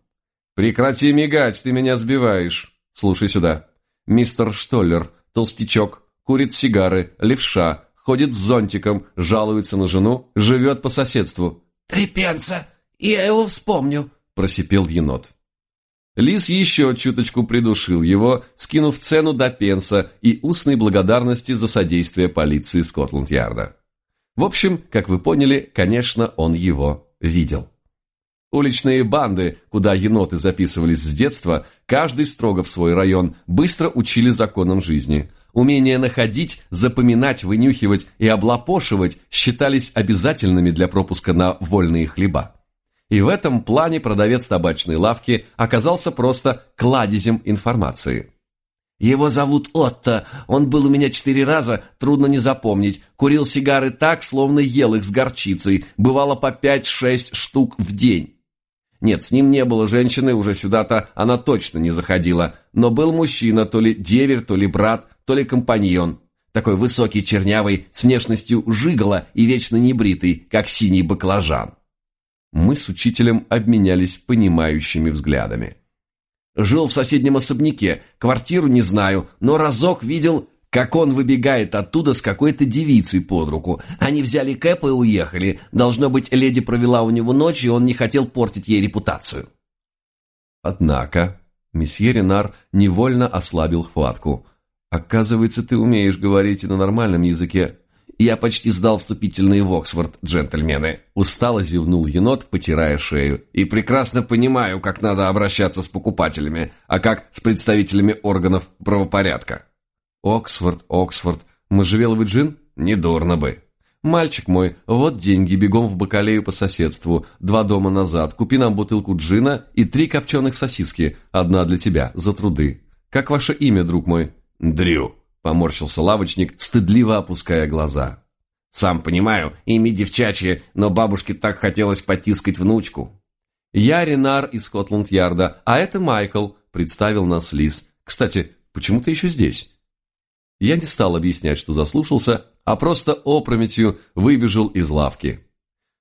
«Прекрати мигать, ты меня сбиваешь. Слушай сюда. Мистер Штоллер, толстячок, курит сигары, левша, ходит с зонтиком, жалуется на жену, живет по соседству». «Три пенса!» «Я его вспомню», — просипел енот. Лис еще чуточку придушил его, скинув цену до пенса и устной благодарности за содействие полиции Скотланд-Ярда. В общем, как вы поняли, конечно, он его видел. Уличные банды, куда еноты записывались с детства, каждый строго в свой район, быстро учили законам жизни. Умение находить, запоминать, вынюхивать и облапошивать считались обязательными для пропуска на вольные хлеба. И в этом плане продавец табачной лавки оказался просто кладезем информации. «Его зовут Отто, он был у меня четыре раза, трудно не запомнить. Курил сигары так, словно ел их с горчицей, бывало по пять-шесть штук в день». Нет, с ним не было женщины, уже сюда-то она точно не заходила. Но был мужчина, то ли деверь, то ли брат, то ли компаньон. Такой высокий, чернявый, с внешностью жигала и вечно небритый, как синий баклажан. Мы с учителем обменялись понимающими взглядами. Жил в соседнем особняке, квартиру не знаю, но разок видел как он выбегает оттуда с какой-то девицей под руку. Они взяли Кэпа и уехали. Должно быть, леди провела у него ночь, и он не хотел портить ей репутацию. Однако, месье Ренар невольно ослабил хватку. Оказывается, ты умеешь говорить и на нормальном языке. Я почти сдал вступительные в Оксфорд, джентльмены. Устало зевнул енот, потирая шею. И прекрасно понимаю, как надо обращаться с покупателями, а как с представителями органов правопорядка. Оксфорд, Оксфорд. Можжевеловый джин? Недурно бы. Мальчик мой, вот деньги, бегом в бакалею по соседству. Два дома назад. Купи нам бутылку джина и три копченых сосиски. Одна для тебя, за труды. Как ваше имя, друг мой? Дрю. Поморщился лавочник, стыдливо опуская глаза. «Сам понимаю, имя девчачье, но бабушке так хотелось потискать внучку». «Я Ренар из Скотланд-Ярда, а это Майкл», — представил нас Лис. «Кстати, почему ты еще здесь?» Я не стал объяснять, что заслушался, а просто опрометью выбежал из лавки.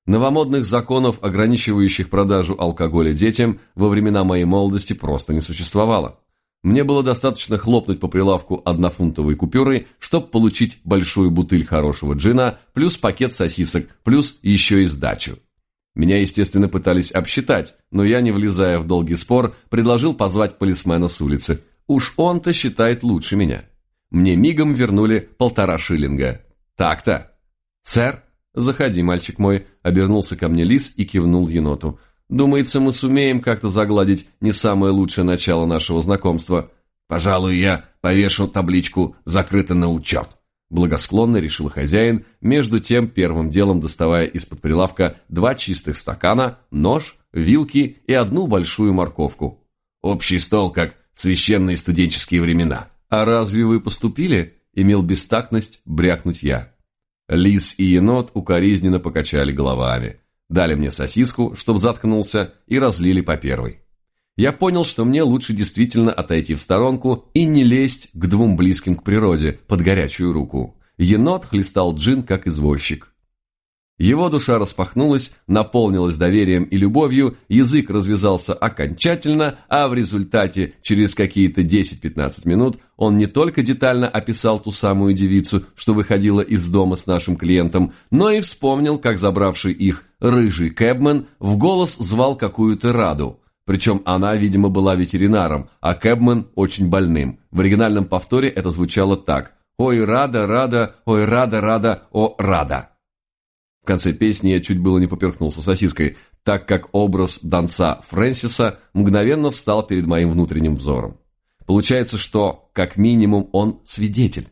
Новомодных законов, ограничивающих продажу алкоголя детям, во времена моей молодости просто не существовало. Мне было достаточно хлопнуть по прилавку однофунтовой купюрой, чтобы получить большую бутыль хорошего джина, плюс пакет сосисок, плюс еще и сдачу. Меня, естественно, пытались обсчитать, но я, не влезая в долгий спор, предложил позвать полисмена с улицы. Уж он-то считает лучше меня. Мне мигом вернули полтора шиллинга. Так-то. «Сэр?» «Заходи, мальчик мой», — обернулся ко мне лис и кивнул еноту. Думается, мы сумеем как-то загладить не самое лучшее начало нашего знакомства. Пожалуй, я повешу табличку «Закрыто на учет». Благосклонно решил хозяин, между тем первым делом доставая из-под прилавка два чистых стакана, нож, вилки и одну большую морковку. Общий стол, как священные студенческие времена. «А разве вы поступили?» – имел бестактность брякнуть я. Лис и енот укоризненно покачали головами дали мне сосиску, чтоб заткнулся, и разлили по первой. Я понял, что мне лучше действительно отойти в сторонку и не лезть к двум близким к природе под горячую руку. Енот хлестал джин, как извозчик. Его душа распахнулась, наполнилась доверием и любовью, язык развязался окончательно, а в результате, через какие-то 10-15 минут, он не только детально описал ту самую девицу, что выходила из дома с нашим клиентом, но и вспомнил, как забравший их рыжий кэбмен в голос звал какую-то Раду. Причем она, видимо, была ветеринаром, а кэбмен очень больным. В оригинальном повторе это звучало так «Ой, Рада, Рада, ой, Рада, Рада, о, Рада». В конце песни я чуть было не поперхнулся сосиской, так как образ донца Фрэнсиса мгновенно встал перед моим внутренним взором. Получается, что, как минимум, он свидетель.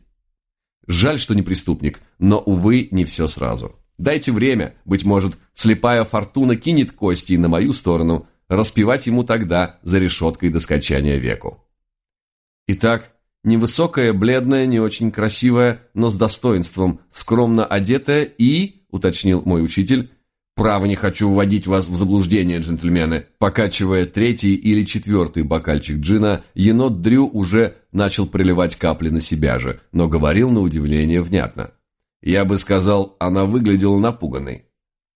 Жаль, что не преступник, но, увы, не все сразу. Дайте время, быть может, слепая фортуна кинет кости на мою сторону, распевать ему тогда за решеткой до скончания веку. Итак, невысокая, бледная, не очень красивая, но с достоинством, скромно одетая и – уточнил мой учитель. «Право не хочу вводить вас в заблуждение, джентльмены». Покачивая третий или четвертый бокальчик джина, енот Дрю уже начал приливать капли на себя же, но говорил на удивление внятно. Я бы сказал, она выглядела напуганной.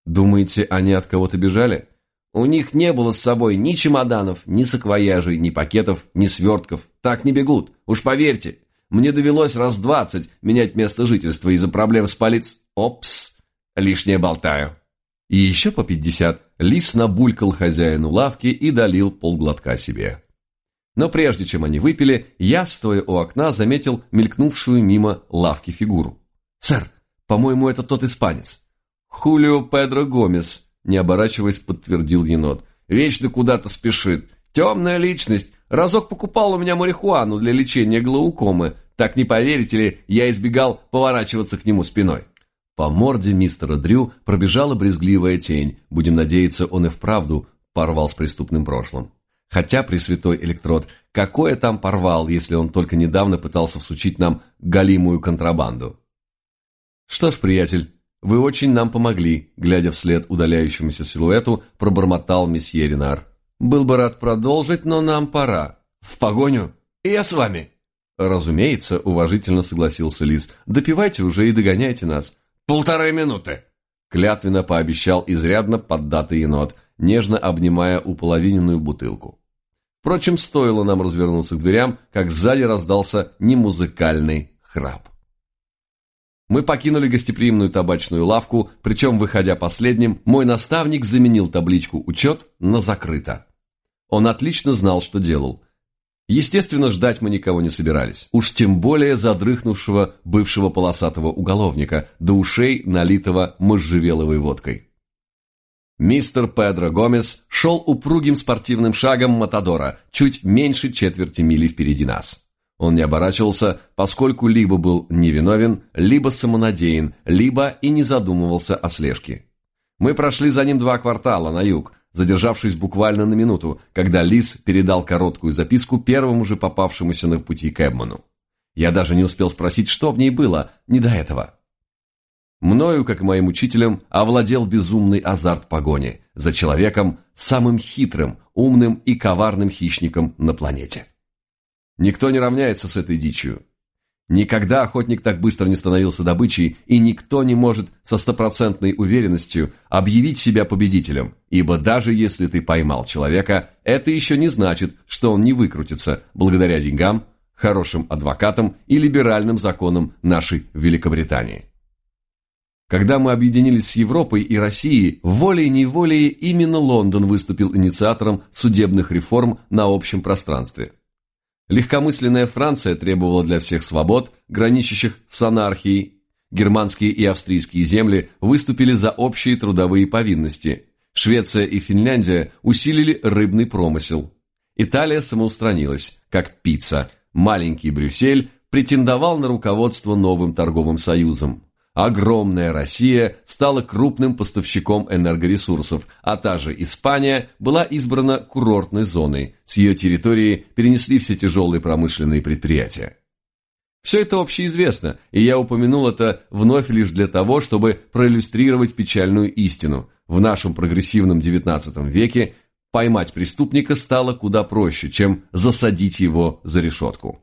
«Думаете, они от кого-то бежали?» «У них не было с собой ни чемоданов, ни саквояжей, ни пакетов, ни свертков. Так не бегут, уж поверьте. Мне довелось раз двадцать менять место жительства из-за проблем с полиц... Опс!» Лишнее болтаю. И еще по пятьдесят лис набулькал хозяину лавки и долил полглотка себе. Но прежде чем они выпили, я, стоя у окна, заметил мелькнувшую мимо лавки фигуру. «Сэр, по-моему, это тот испанец». «Хулио Педро Гомес», не оборачиваясь, подтвердил енот. «Вечно куда-то спешит. Темная личность. Разок покупал у меня марихуану для лечения глаукомы. Так не поверите ли, я избегал поворачиваться к нему спиной». По морде мистера Дрю пробежала брезгливая тень. Будем надеяться, он и вправду порвал с преступным прошлым. Хотя, пресвятой электрод, какое там порвал, если он только недавно пытался всучить нам галимую контрабанду? Что ж, приятель, вы очень нам помогли, глядя вслед удаляющемуся силуэту, пробормотал месье Ренар. Был бы рад продолжить, но нам пора. В погоню? И я с вами. Разумеется, уважительно согласился Лис. Допивайте уже и догоняйте нас. «Полторы минуты!» Клятвенно пообещал изрядно поддатый енот, нежно обнимая уполовиненную бутылку. Впрочем, стоило нам развернуться к дверям, как сзади раздался немузыкальный храп. Мы покинули гостеприимную табачную лавку, причем, выходя последним, мой наставник заменил табличку «Учет» на «Закрыто». Он отлично знал, что делал. Естественно, ждать мы никого не собирались. Уж тем более задрыхнувшего бывшего полосатого уголовника, до ушей налитого можжевеловой водкой. Мистер Педро Гомес шел упругим спортивным шагом Матадора, чуть меньше четверти мили впереди нас. Он не оборачивался, поскольку либо был невиновен, либо самонадеян, либо и не задумывался о слежке. Мы прошли за ним два квартала на юг, задержавшись буквально на минуту, когда Лис передал короткую записку первому же попавшемуся на пути Кэбману. Я даже не успел спросить, что в ней было, не до этого. Мною, как и моим учителем, овладел безумный азарт погони за человеком, самым хитрым, умным и коварным хищником на планете. Никто не равняется с этой дичью. Никогда охотник так быстро не становился добычей, и никто не может со стопроцентной уверенностью объявить себя победителем, ибо даже если ты поймал человека, это еще не значит, что он не выкрутится благодаря деньгам, хорошим адвокатам и либеральным законам нашей Великобритании. Когда мы объединились с Европой и Россией, волей-неволей именно Лондон выступил инициатором судебных реформ на общем пространстве – Легкомысленная Франция требовала для всех свобод, граничащих с анархией. Германские и австрийские земли выступили за общие трудовые повинности. Швеция и Финляндия усилили рыбный промысел. Италия самоустранилась, как пицца. Маленький Брюссель претендовал на руководство новым торговым союзом. Огромная Россия стала крупным поставщиком энергоресурсов, а та же Испания была избрана курортной зоной. С ее территории перенесли все тяжелые промышленные предприятия. Все это общеизвестно, и я упомянул это вновь лишь для того, чтобы проиллюстрировать печальную истину. В нашем прогрессивном XIX веке поймать преступника стало куда проще, чем засадить его за решетку.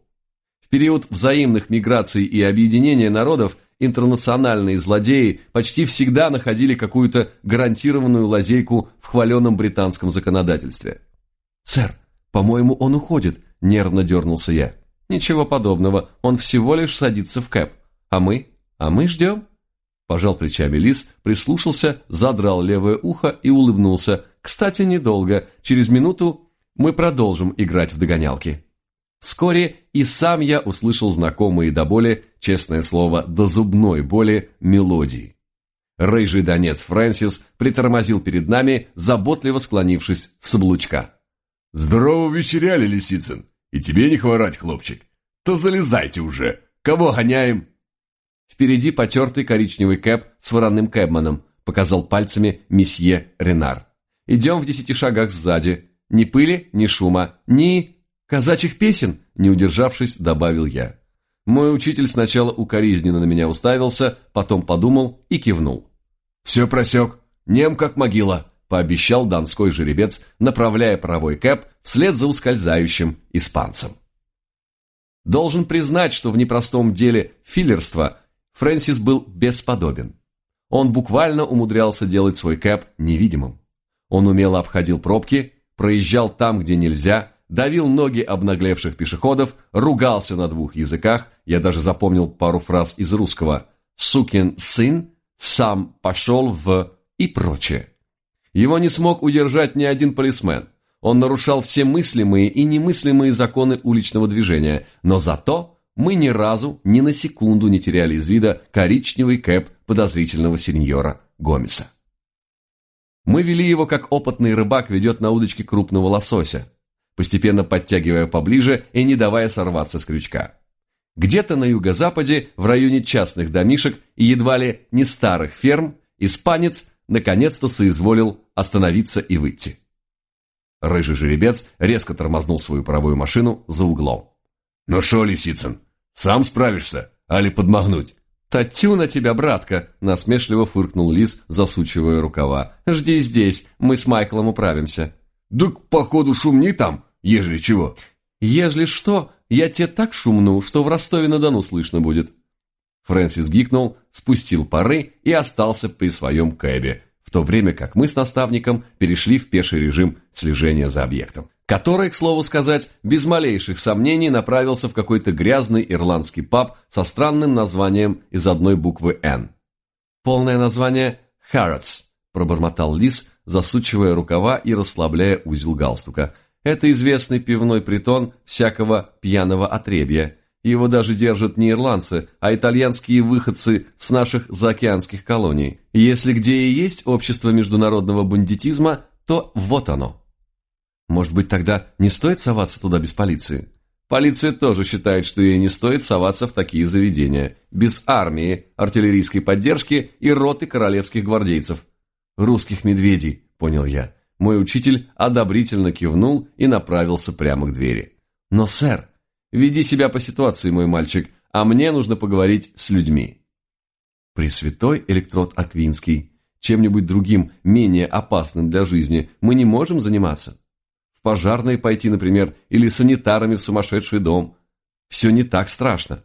В период взаимных миграций и объединения народов интернациональные злодеи почти всегда находили какую-то гарантированную лазейку в хваленном британском законодательстве. «Сэр, по-моему, он уходит», – нервно дернулся я. «Ничего подобного, он всего лишь садится в кэп. А мы? А мы ждем?» Пожал плечами Лис, прислушался, задрал левое ухо и улыбнулся. «Кстати, недолго. Через минуту мы продолжим играть в догонялки». Вскоре и сам я услышал знакомые до боли, честное слово, до зубной боли, мелодии. Рыжий донец Фрэнсис притормозил перед нами, заботливо склонившись с облучка. «Здорово вечеряли, Лисицын! И тебе не хворать, хлопчик! То залезайте уже! Кого гоняем?» Впереди потертый коричневый кэп с вороным кэбманом, показал пальцами месье Ренар. «Идем в десяти шагах сзади. Ни пыли, ни шума, ни «Казачьих песен?» – не удержавшись, добавил я. Мой учитель сначала укоризненно на меня уставился, потом подумал и кивнул. «Все просек, нем как могила», – пообещал донской жеребец, направляя правой кэп вслед за ускользающим испанцем. Должен признать, что в непростом деле филлерства Фрэнсис был бесподобен. Он буквально умудрялся делать свой кэп невидимым. Он умело обходил пробки, проезжал там, где нельзя, давил ноги обнаглевших пешеходов, ругался на двух языках, я даже запомнил пару фраз из русского «сукин сын», «сам пошел в» и прочее. Его не смог удержать ни один полисмен. Он нарушал все мыслимые и немыслимые законы уличного движения, но зато мы ни разу, ни на секунду не теряли из вида коричневый кэп подозрительного сеньора Гомеса. Мы вели его, как опытный рыбак ведет на удочке крупного лосося постепенно подтягивая поближе и не давая сорваться с крючка. Где-то на юго-западе, в районе частных домишек и едва ли не старых ферм, испанец наконец-то соизволил остановиться и выйти. Рыжий жеребец резко тормознул свою паровую машину за углом. «Ну шо, Лисицын, сам справишься? Али подмахнуть?» «Татю на тебя, братка!» – насмешливо фыркнул Лис, засучивая рукава. «Жди здесь, мы с Майклом управимся». «Так, походу, шумни там, ежели чего». «Ежели что, я тебе так шумну, что в Ростове-на-Дону слышно будет». Фрэнсис гикнул, спустил пары и остался при своем кэбе, в то время как мы с наставником перешли в пеший режим слежения за объектом. который, к слову сказать, без малейших сомнений направился в какой-то грязный ирландский паб со странным названием из одной буквы «Н». Полное название «Harrods», пробормотал Лис, засучивая рукава и расслабляя узел галстука. Это известный пивной притон всякого пьяного отребья. Его даже держат не ирландцы, а итальянские выходцы с наших заокеанских колоний. Если где и есть общество международного бандитизма, то вот оно. Может быть, тогда не стоит соваться туда без полиции? Полиция тоже считает, что ей не стоит соваться в такие заведения, без армии, артиллерийской поддержки и роты королевских гвардейцев. «Русских медведей», — понял я. Мой учитель одобрительно кивнул и направился прямо к двери. «Но, сэр, веди себя по ситуации, мой мальчик, а мне нужно поговорить с людьми». Пресвятой электрод Аквинский, чем-нибудь другим, менее опасным для жизни, мы не можем заниматься в пожарные пойти, например, или санитарами в сумасшедший дом. Все не так страшно.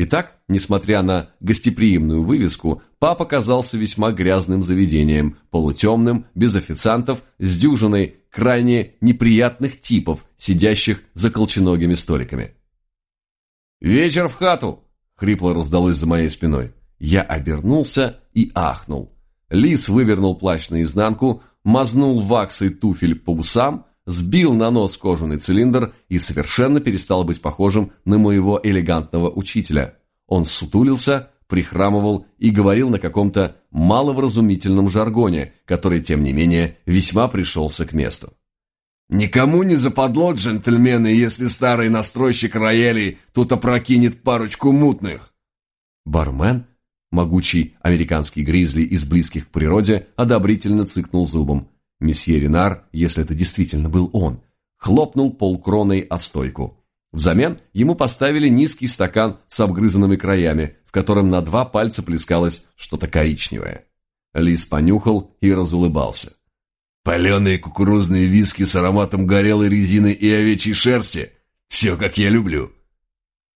Итак, несмотря на гостеприимную вывеску, пап оказался весьма грязным заведением, полутемным, без официантов, с дюжиной крайне неприятных типов, сидящих за колченогими столиками. «Вечер в хату!» — хрипло раздалось за моей спиной. Я обернулся и ахнул. Лис вывернул плащ наизнанку, мазнул ваксой туфель по усам, сбил на нос кожаный цилиндр и совершенно перестал быть похожим на моего элегантного учителя. Он сутулился, прихрамывал и говорил на каком-то маловразумительном жаргоне, который, тем не менее, весьма пришелся к месту. «Никому не западло, джентльмены, если старый настройщик роялей тут опрокинет парочку мутных!» Бармен, могучий американский гризли из близких к природе, одобрительно цыкнул зубом. Месье Ренар, если это действительно был он, хлопнул полкроной о стойку. Взамен ему поставили низкий стакан с обгрызанными краями, в котором на два пальца плескалось что-то коричневое. Лис понюхал и разулыбался. «Паленые кукурузные виски с ароматом горелой резины и овечьей шерсти. Все, как я люблю».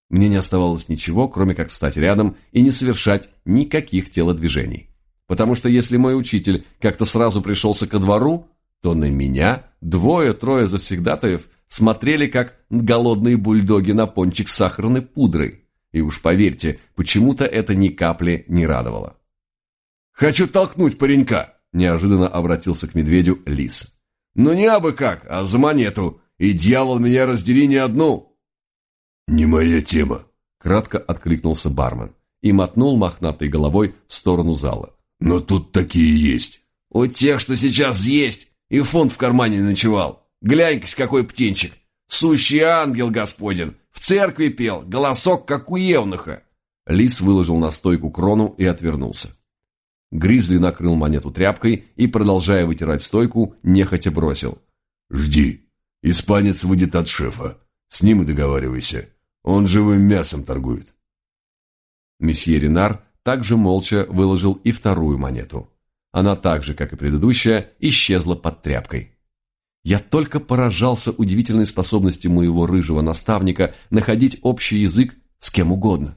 Мне не оставалось ничего, кроме как встать рядом и не совершать никаких телодвижений потому что если мой учитель как-то сразу пришелся ко двору, то на меня двое-трое завсегдатаев смотрели как голодные бульдоги на пончик с сахарной пудрой. И уж поверьте, почему-то это ни капли не радовало. «Хочу толкнуть паренька!» – неожиданно обратился к медведю лис. «Ну не абы как, а за монету, и дьявол меня раздели не одну!» «Не моя тема!» – кратко откликнулся бармен и мотнул мохнатой головой в сторону зала. Но тут такие есть. У тех, что сейчас есть, и фонд в кармане ночевал. Глянь-ка, какой птенчик. Сущий ангел господин. В церкви пел, голосок, как у евнуха. Лис выложил на стойку крону и отвернулся. Гризли накрыл монету тряпкой и, продолжая вытирать стойку, нехотя бросил. «Жди. Испанец выйдет от шефа. С ним и договаривайся. Он живым мясом торгует». Месье Ренар также молча выложил и вторую монету. Она так же, как и предыдущая, исчезла под тряпкой. Я только поражался удивительной способности моего рыжего наставника находить общий язык с кем угодно.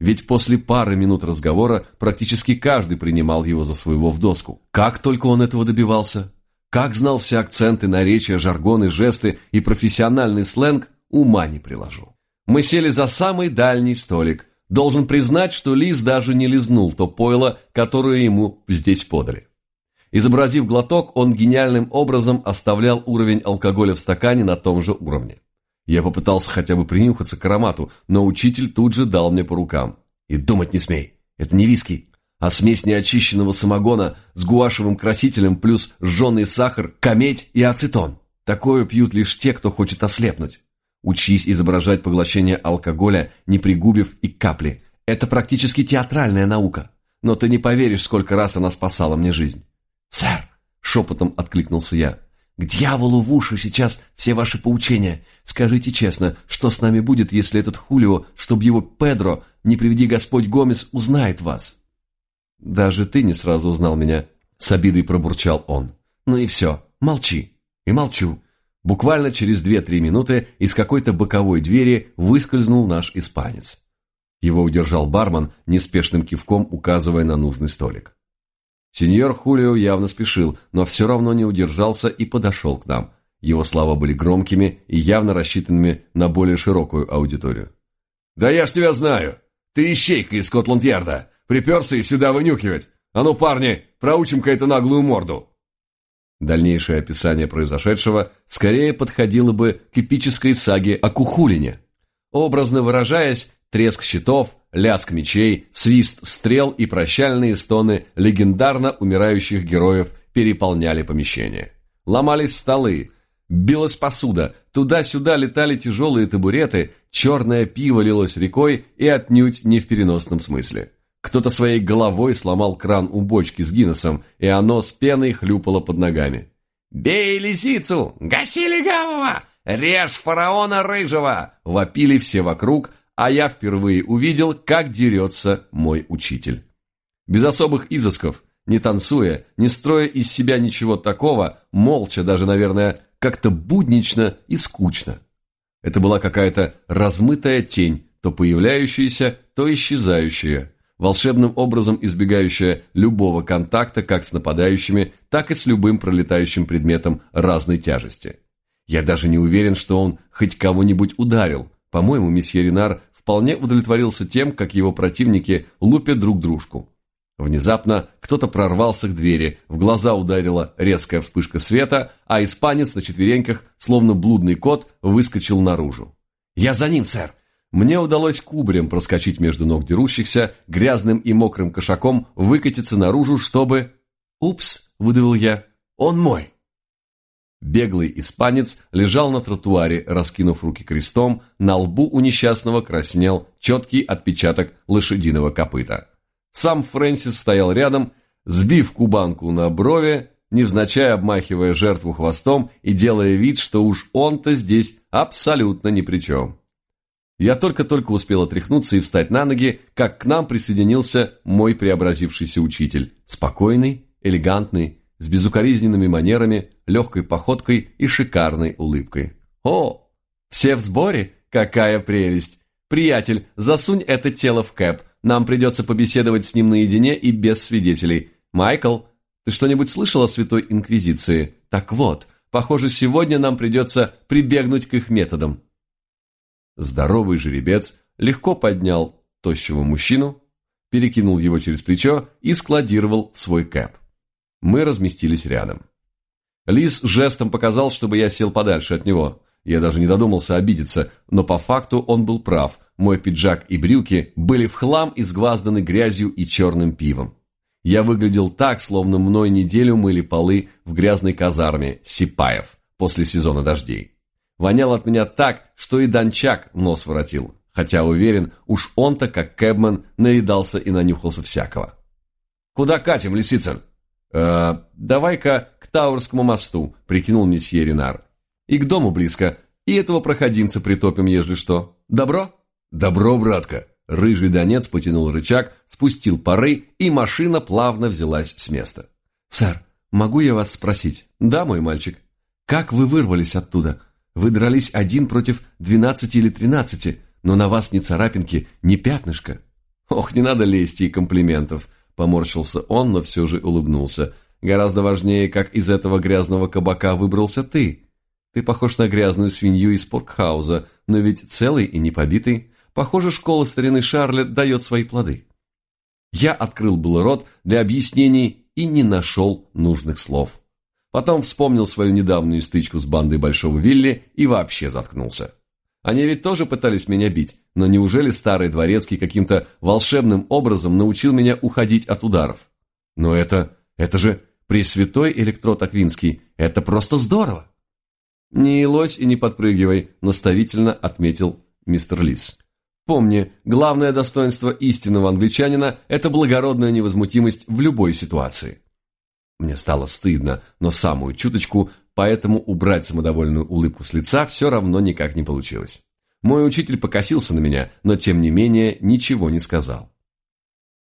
Ведь после пары минут разговора практически каждый принимал его за своего в доску. Как только он этого добивался? Как знал все акценты, наречия, жаргоны, жесты и профессиональный сленг, ума не приложу. Мы сели за самый дальний столик, Должен признать, что Лис даже не лизнул то пойло, которое ему здесь подали. Изобразив глоток, он гениальным образом оставлял уровень алкоголя в стакане на том же уровне. Я попытался хотя бы принюхаться к аромату, но учитель тут же дал мне по рукам. И думать не смей, это не виски, а смесь неочищенного самогона с гуашевым красителем плюс жженый сахар, камедь и ацетон. Такое пьют лишь те, кто хочет ослепнуть. Учись изображать поглощение алкоголя, не пригубив и капли. Это практически театральная наука. Но ты не поверишь, сколько раз она спасала мне жизнь. «Сэр!» — шепотом откликнулся я. «К дьяволу в уши сейчас все ваши поучения. Скажите честно, что с нами будет, если этот Хулио, чтобы его Педро, не приведи Господь Гомес, узнает вас?» «Даже ты не сразу узнал меня», — с обидой пробурчал он. «Ну и все, молчи». «И молчу. Буквально через 2-3 минуты из какой-то боковой двери выскользнул наш испанец. Его удержал бармен, неспешным кивком указывая на нужный столик. Сеньор Хулио явно спешил, но все равно не удержался и подошел к нам. Его слова были громкими и явно рассчитанными на более широкую аудиторию. «Да я ж тебя знаю! Ты ищейка из Скотланд-Ярда! Приперся и сюда вынюхивать! А ну, парни, проучим-ка эту наглую морду!» Дальнейшее описание произошедшего скорее подходило бы к эпической саге о Кухулине. Образно выражаясь, треск щитов, лязг мечей, свист стрел и прощальные стоны легендарно умирающих героев переполняли помещение. Ломались столы, билась посуда, туда-сюда летали тяжелые табуреты, черное пиво лилось рекой и отнюдь не в переносном смысле. Кто-то своей головой сломал кран у бочки с Гиннесом, и оно с пеной хлюпало под ногами. «Бей лисицу! Гаси легавого! Режь фараона рыжего!» Вопили все вокруг, а я впервые увидел, как дерется мой учитель. Без особых изысков, не танцуя, не строя из себя ничего такого, молча даже, наверное, как-то буднично и скучно. Это была какая-то размытая тень, то появляющаяся, то исчезающая, волшебным образом избегающая любого контакта как с нападающими, так и с любым пролетающим предметом разной тяжести. Я даже не уверен, что он хоть кого-нибудь ударил. По-моему, месье Ренар вполне удовлетворился тем, как его противники лупят друг дружку. Внезапно кто-то прорвался к двери, в глаза ударила резкая вспышка света, а испанец на четвереньках, словно блудный кот, выскочил наружу. «Я за ним, сэр!» Мне удалось кубарем проскочить между ног дерущихся, грязным и мокрым кошаком выкатиться наружу, чтобы... «Упс!» – выдавил я. «Он мой!» Беглый испанец лежал на тротуаре, раскинув руки крестом, на лбу у несчастного краснел четкий отпечаток лошадиного копыта. Сам Фрэнсис стоял рядом, сбив кубанку на брови, невзначай обмахивая жертву хвостом и делая вид, что уж он-то здесь абсолютно ни при чем. Я только-только успел отряхнуться и встать на ноги, как к нам присоединился мой преобразившийся учитель. Спокойный, элегантный, с безукоризненными манерами, легкой походкой и шикарной улыбкой. «О, все в сборе? Какая прелесть! Приятель, засунь это тело в кэп, нам придется побеседовать с ним наедине и без свидетелей. Майкл, ты что-нибудь слышал о Святой Инквизиции? Так вот, похоже, сегодня нам придется прибегнуть к их методам». Здоровый жеребец легко поднял тощего мужчину, перекинул его через плечо и складировал в свой кэп. Мы разместились рядом. Лис жестом показал, чтобы я сел подальше от него. Я даже не додумался обидеться, но по факту он был прав. Мой пиджак и брюки были в хлам изгвазданы грязью и черным пивом. Я выглядел так, словно мной неделю мыли полы в грязной казарме Сипаев после сезона дождей. Вонял от меня так, что и Дончак нос воротил, хотя уверен, уж он-то, как Кэбман, наедался и нанюхался всякого. «Куда катим, Лисицын?» «Э, «Давай-ка к Таурскому мосту», — прикинул месье Ренар. «И к дому близко, и этого проходимца притопим, ежели что. Добро?» «Добро, братка!» Рыжий донец потянул рычаг, спустил пары, и машина плавно взялась с места. «Сэр, могу я вас спросить?» «Да, мой мальчик. Как вы вырвались оттуда? Вы дрались один против двенадцати или тринадцати, но на вас ни царапинки, ни пятнышка». «Ох, не надо лести и комплиментов», — поморщился он, но все же улыбнулся. «Гораздо важнее, как из этого грязного кабака выбрался ты. Ты похож на грязную свинью из Поркхауза, но ведь целый и не побитый». Похоже, школа старины Шарля дает свои плоды. Я открыл был рот для объяснений и не нашел нужных слов. Потом вспомнил свою недавнюю стычку с бандой Большого Вилли и вообще заткнулся. Они ведь тоже пытались меня бить, но неужели старый дворецкий каким-то волшебным образом научил меня уходить от ударов? Но это, это же Пресвятой Электрот Аквинский, это просто здорово! Не лось и не подпрыгивай, наставительно отметил мистер Лис. Помни, главное достоинство истинного англичанина – это благородная невозмутимость в любой ситуации. Мне стало стыдно, но самую чуточку, поэтому убрать самодовольную улыбку с лица все равно никак не получилось. Мой учитель покосился на меня, но тем не менее ничего не сказал.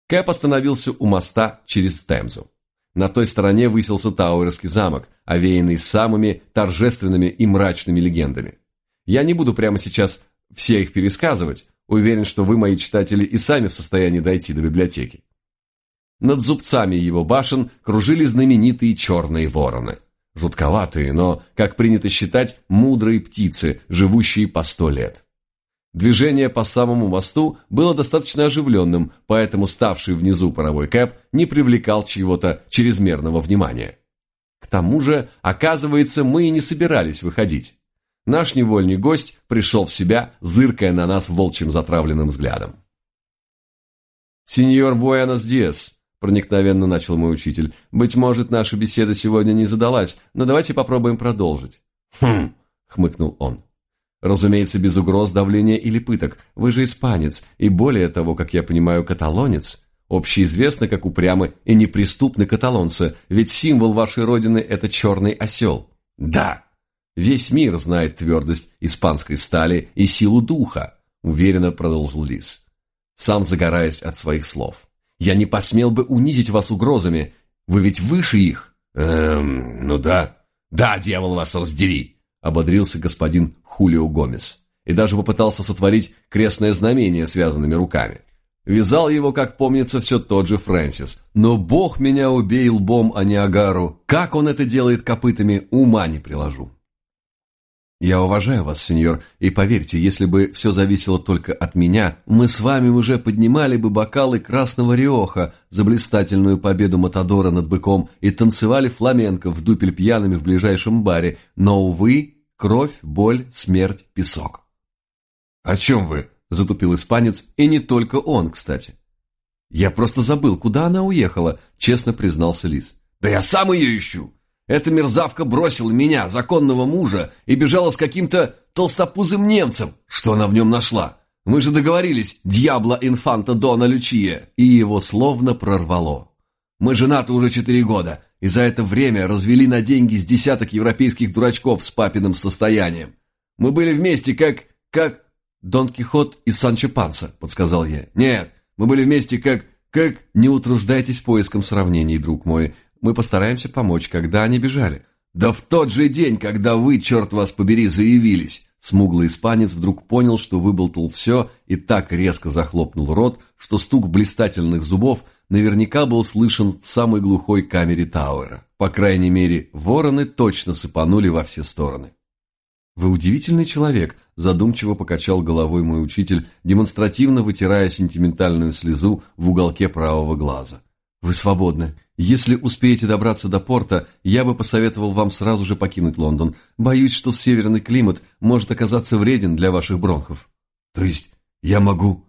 Кэп остановился у моста через Темзу. На той стороне высился Тауэрский замок, овеянный самыми торжественными и мрачными легендами. Я не буду прямо сейчас все их пересказывать, Уверен, что вы, мои читатели, и сами в состоянии дойти до библиотеки. Над зубцами его башен кружили знаменитые черные вороны. жутковатые, но, как принято считать, мудрые птицы, живущие по сто лет. Движение по самому мосту было достаточно оживленным, поэтому ставший внизу паровой кэп не привлекал чьего-то чрезмерного внимания. К тому же, оказывается, мы и не собирались выходить. Наш невольный гость пришел в себя, зыркая на нас волчьим затравленным взглядом. «Сеньор Буэнос Диас», – проникновенно начал мой учитель, – «быть может, наша беседа сегодня не задалась, но давайте попробуем продолжить». «Хм», – хмыкнул он. Разумеется, без угроз, давления или пыток. Вы же испанец, и более того, как я понимаю, каталонец. Общеизвестно, как упрямы и неприступны каталонцы, ведь символ вашей родины – это черный осел. Да, весь мир знает твердость испанской стали и силу духа, уверенно продолжил Лис, сам загораясь от своих слов. Я не посмел бы унизить вас угрозами, вы ведь выше их. Эм, ну да. Да, дьявол вас раздери ободрился господин Хулио Гомес и даже попытался сотворить крестное знамение связанными руками. Вязал его, как помнится, все тот же Фрэнсис. Но бог меня убей лбом, а не агару. Как он это делает копытами, ума не приложу. Я уважаю вас, сеньор, и поверьте, если бы все зависело только от меня, мы с вами уже поднимали бы бокалы красного риоха за блистательную победу Матадора над быком и танцевали фламенко в дупель пьяными в ближайшем баре, но, увы, кровь, боль, смерть, песок. «О чем вы?» – затупил испанец, и не только он, кстати. «Я просто забыл, куда она уехала», – честно признался Лис. «Да я сам ее ищу! Эта мерзавка бросила меня, законного мужа, и бежала с каким-то толстопузым немцем. Что она в нем нашла? Мы же договорились, дьябла инфанта Дона Лючия. И его словно прорвало. Мы женаты уже четыре года, и за это время развели на деньги с десяток европейских дурачков с папиным состоянием. Мы были вместе как... как... Дон Кихот и Санчо Панса, подсказал я. Нет, мы были вместе как... как... Не утруждайтесь поиском сравнений, друг мой. Мы постараемся помочь, когда они бежали. Да в тот же день, когда вы, черт вас побери, заявились. Смуглый испанец вдруг понял, что выболтал все, и так резко захлопнул рот, что стук блистательных зубов наверняка был слышен в самой глухой камере Тауэра. По крайней мере, вороны точно сыпанули во все стороны. «Вы удивительный человек», – задумчиво покачал головой мой учитель, демонстративно вытирая сентиментальную слезу в уголке правого глаза. «Вы свободны. Если успеете добраться до порта, я бы посоветовал вам сразу же покинуть Лондон. Боюсь, что северный климат может оказаться вреден для ваших бронхов. То есть я могу...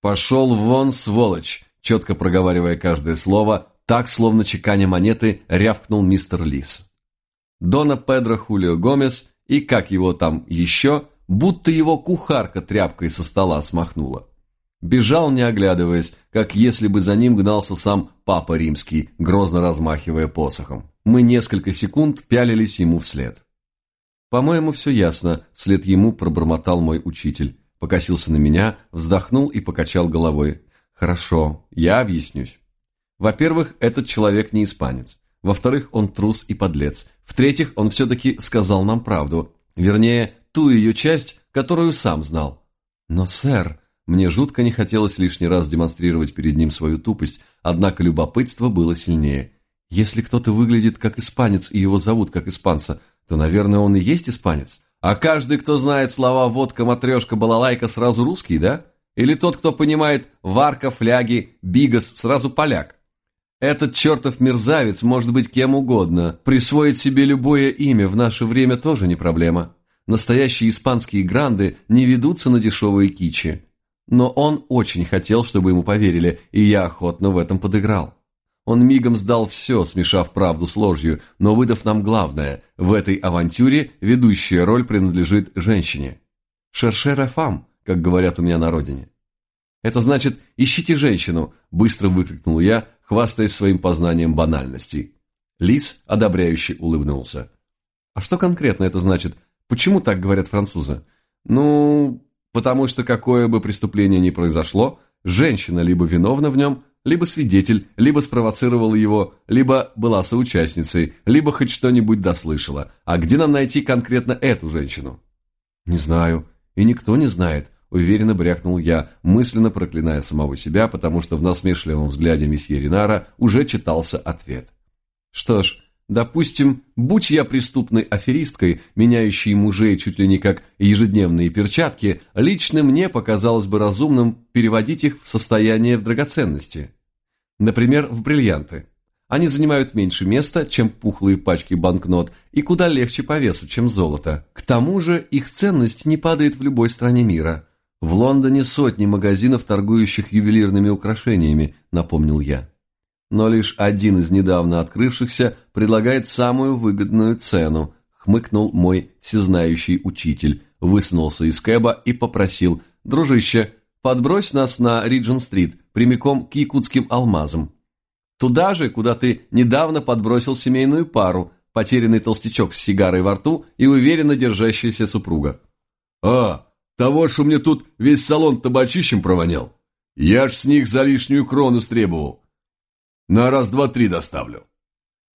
Пошел вон, сволочь! Четко проговаривая каждое слово, так, словно чеканя монеты, рявкнул мистер Лис. Дона Педро Хулио Гомес и, как его там еще, будто его кухарка тряпкой со стола смахнула. Бежал, не оглядываясь, как если бы за ним гнался сам Папа Римский, грозно размахивая посохом. Мы несколько секунд пялились ему вслед. «По-моему, все ясно», — вслед ему пробормотал мой учитель. Покосился на меня, вздохнул и покачал головой. «Хорошо, я объяснюсь. Во-первых, этот человек не испанец. Во-вторых, он трус и подлец. В-третьих, он все-таки сказал нам правду. Вернее, ту ее часть, которую сам знал. Но, сэр, мне жутко не хотелось лишний раз демонстрировать перед ним свою тупость, однако любопытство было сильнее. Если кто-то выглядит как испанец и его зовут как испанца, то, наверное, он и есть испанец. А каждый, кто знает слова «водка», «матрешка», «балалайка», сразу русский, да? Или тот, кто понимает «варка», «фляги», «бигас», сразу поляк? Этот чертов мерзавец может быть кем угодно. Присвоить себе любое имя в наше время тоже не проблема. Настоящие испанские гранды не ведутся на дешевые кичи. Но он очень хотел, чтобы ему поверили, и я охотно в этом подыграл. Он мигом сдал все, смешав правду с ложью, но выдав нам главное – в этой авантюре ведущая роль принадлежит женщине. «Шершера фам», как говорят у меня на родине. «Это значит, ищите женщину», – быстро выкрикнул я, хвастаясь своим познанием банальностей. Лис одобряюще улыбнулся. «А что конкретно это значит? Почему так говорят французы?» «Ну, потому что какое бы преступление ни произошло, женщина либо виновна в нем, либо свидетель, либо спровоцировала его, либо была соучастницей, либо хоть что-нибудь дослышала. А где нам найти конкретно эту женщину? Не знаю, и никто не знает, уверенно брякнул я, мысленно проклиная самого себя, потому что в насмешливом взгляде месье Ринара уже читался ответ. Что ж, Допустим, будь я преступной аферисткой, меняющей мужей чуть ли не как ежедневные перчатки, лично мне показалось бы разумным переводить их в состояние в драгоценности. Например, в бриллианты. Они занимают меньше места, чем пухлые пачки банкнот, и куда легче по весу, чем золото. К тому же их ценность не падает в любой стране мира. В Лондоне сотни магазинов, торгующих ювелирными украшениями, напомнил я но лишь один из недавно открывшихся предлагает самую выгодную цену, хмыкнул мой всезнающий учитель, высунулся из кэба и попросил, «Дружище, подбрось нас на Риджин-стрит, прямиком к якутским алмазам. Туда же, куда ты недавно подбросил семейную пару, потерянный толстячок с сигарой во рту и уверенно держащаяся супруга». «А, того, что мне тут весь салон табачищем провонял? Я ж с них за лишнюю крону стребовал. На раз, два, три доставлю.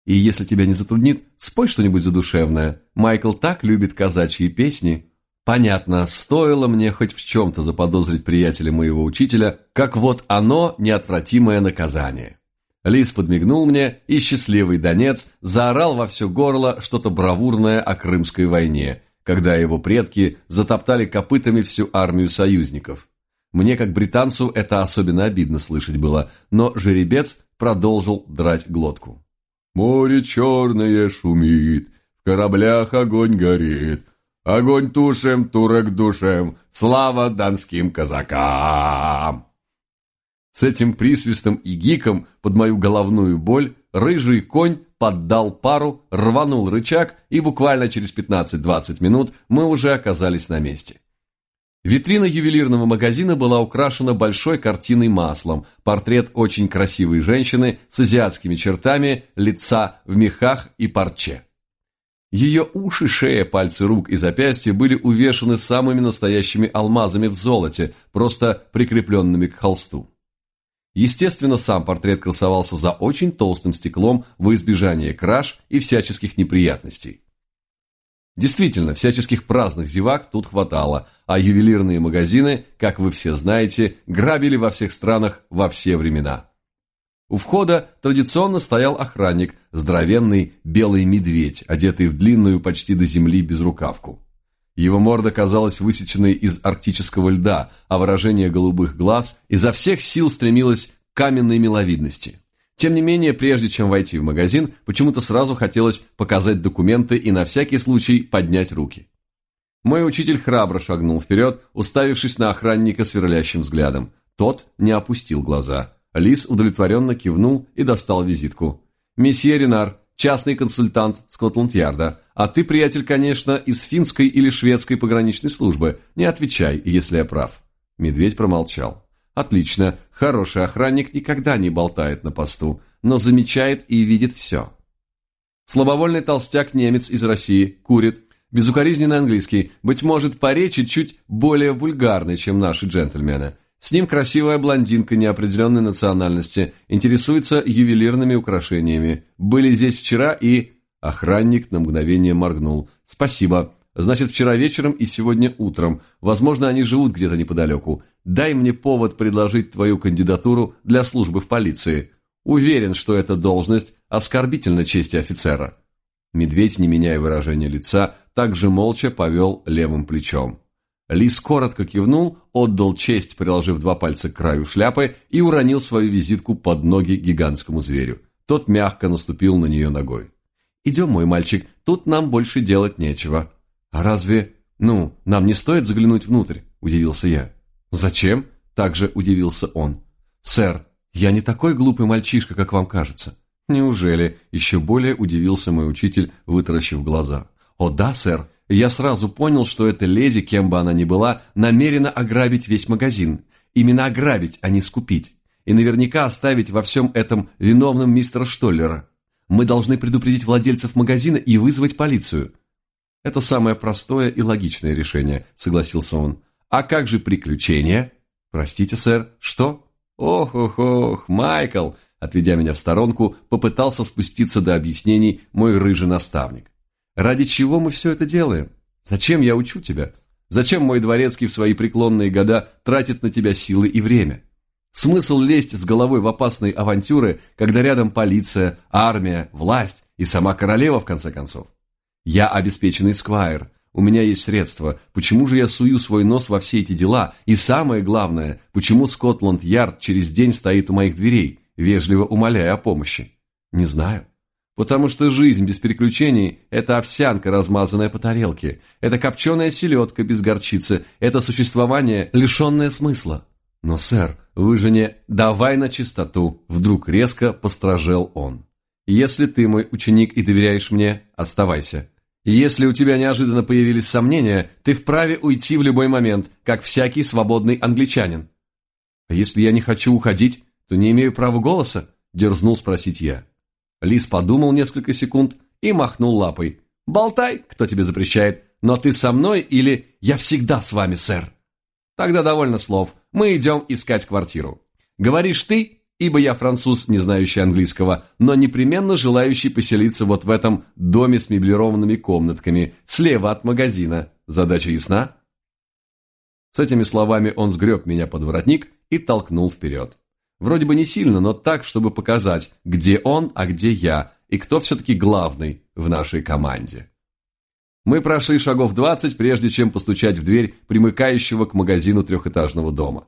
И если тебя не затруднит, спой что-нибудь задушевное. Майкл так любит казачьи песни. Понятно, стоило мне хоть в чем-то заподозрить приятеля моего учителя, как вот оно неотвратимое наказание. Лис подмигнул мне, и счастливый Донец заорал во все горло что-то бравурное о Крымской войне, когда его предки затоптали копытами всю армию союзников. Мне, как британцу, это особенно обидно слышать было, но жеребец продолжил драть глотку. «Море черное шумит, в кораблях огонь горит, огонь тушем, турок душем, слава донским казакам!» С этим присвистом и гиком под мою головную боль рыжий конь поддал пару, рванул рычаг, и буквально через 15-20 минут мы уже оказались на месте. Витрина ювелирного магазина была украшена большой картиной маслом, портрет очень красивой женщины с азиатскими чертами лица в мехах и парче. Ее уши, шея, пальцы рук и запястья были увешаны самыми настоящими алмазами в золоте, просто прикрепленными к холсту. Естественно, сам портрет красовался за очень толстым стеклом во избежание краж и всяческих неприятностей. Действительно, всяческих праздных зевак тут хватало, а ювелирные магазины, как вы все знаете, грабили во всех странах во все времена. У входа традиционно стоял охранник, здоровенный белый медведь, одетый в длинную почти до земли безрукавку. Его морда казалась высеченной из арктического льда, а выражение голубых глаз изо всех сил стремилось к каменной миловидности. Тем не менее, прежде чем войти в магазин, почему-то сразу хотелось показать документы и на всякий случай поднять руки. Мой учитель храбро шагнул вперед, уставившись на охранника сверлящим взглядом. Тот не опустил глаза. Лис удовлетворенно кивнул и достал визитку. «Месье Ренар, частный консультант Скотланд-Ярда. А ты, приятель, конечно, из финской или шведской пограничной службы. Не отвечай, если я прав». Медведь промолчал. Отлично, хороший охранник никогда не болтает на посту, но замечает и видит все. Слабовольный толстяк-немец из России, курит, безукоризненный английский, быть может, по речи чуть более вульгарный, чем наши джентльмены. С ним красивая блондинка неопределенной национальности, интересуется ювелирными украшениями. Были здесь вчера и... Охранник на мгновение моргнул. «Спасибо. Значит, вчера вечером и сегодня утром. Возможно, они живут где-то неподалеку. Дай мне повод предложить твою кандидатуру для службы в полиции. Уверен, что эта должность оскорбительна чести офицера». Медведь, не меняя выражения лица, также молча повел левым плечом. Лис коротко кивнул, отдал честь, приложив два пальца к краю шляпы и уронил свою визитку под ноги гигантскому зверю. Тот мягко наступил на нее ногой. «Идем, мой мальчик, тут нам больше делать нечего». «А разве... Ну, нам не стоит заглянуть внутрь?» – удивился я. «Зачем?» – также удивился он. «Сэр, я не такой глупый мальчишка, как вам кажется». «Неужели?» – еще более удивился мой учитель, вытаращив глаза. «О да, сэр, я сразу понял, что эта леди, кем бы она ни была, намерена ограбить весь магазин. Именно ограбить, а не скупить. И наверняка оставить во всем этом виновным мистера Штоллера. Мы должны предупредить владельцев магазина и вызвать полицию. Это самое простое и логичное решение, согласился он. А как же приключения? Простите, сэр, что? Ох-ох-ох, Майкл, отведя меня в сторонку, попытался спуститься до объяснений мой рыжий наставник. Ради чего мы все это делаем? Зачем я учу тебя? Зачем мой дворецкий в свои преклонные года тратит на тебя силы и время? Смысл лезть с головой в опасные авантюры, когда рядом полиция, армия, власть И сама королева, в конце концов. Я обеспеченный сквайр, у меня есть средства. Почему же я сую свой нос во все эти дела? И самое главное, почему Скотланд-Ярд через день стоит у моих дверей, вежливо умоляя о помощи? Не знаю. Потому что жизнь без приключений – это овсянка, размазанная по тарелке. Это копченая селедка без горчицы. Это существование, лишенное смысла. Но, сэр, вы же не «давай на чистоту», – вдруг резко постражел он. Если ты мой ученик и доверяешь мне, оставайся. Если у тебя неожиданно появились сомнения, ты вправе уйти в любой момент, как всякий свободный англичанин. А если я не хочу уходить, то не имею права голоса? Дерзнул спросить я. Лис подумал несколько секунд и махнул лапой. «Болтай, кто тебе запрещает, но ты со мной или я всегда с вами, сэр?» «Тогда довольно слов. Мы идем искать квартиру. Говоришь ты, ибо я француз, не знающий английского, но непременно желающий поселиться вот в этом доме с меблированными комнатками, слева от магазина. Задача ясна?» С этими словами он сгреб меня под воротник и толкнул вперед. Вроде бы не сильно, но так, чтобы показать, где он, а где я, и кто все-таки главный в нашей команде. Мы прошли шагов двадцать, прежде чем постучать в дверь примыкающего к магазину трехэтажного дома.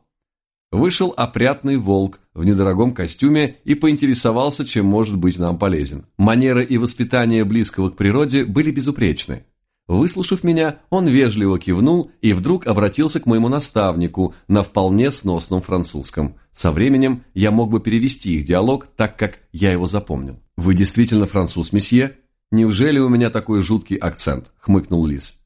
Вышел опрятный волк в недорогом костюме и поинтересовался, чем может быть нам полезен. Манеры и воспитание близкого к природе были безупречны. Выслушав меня, он вежливо кивнул и вдруг обратился к моему наставнику на вполне сносном французском. Со временем я мог бы перевести их диалог, так как я его запомнил. «Вы действительно француз, месье? Неужели у меня такой жуткий акцент?» – хмыкнул Лис.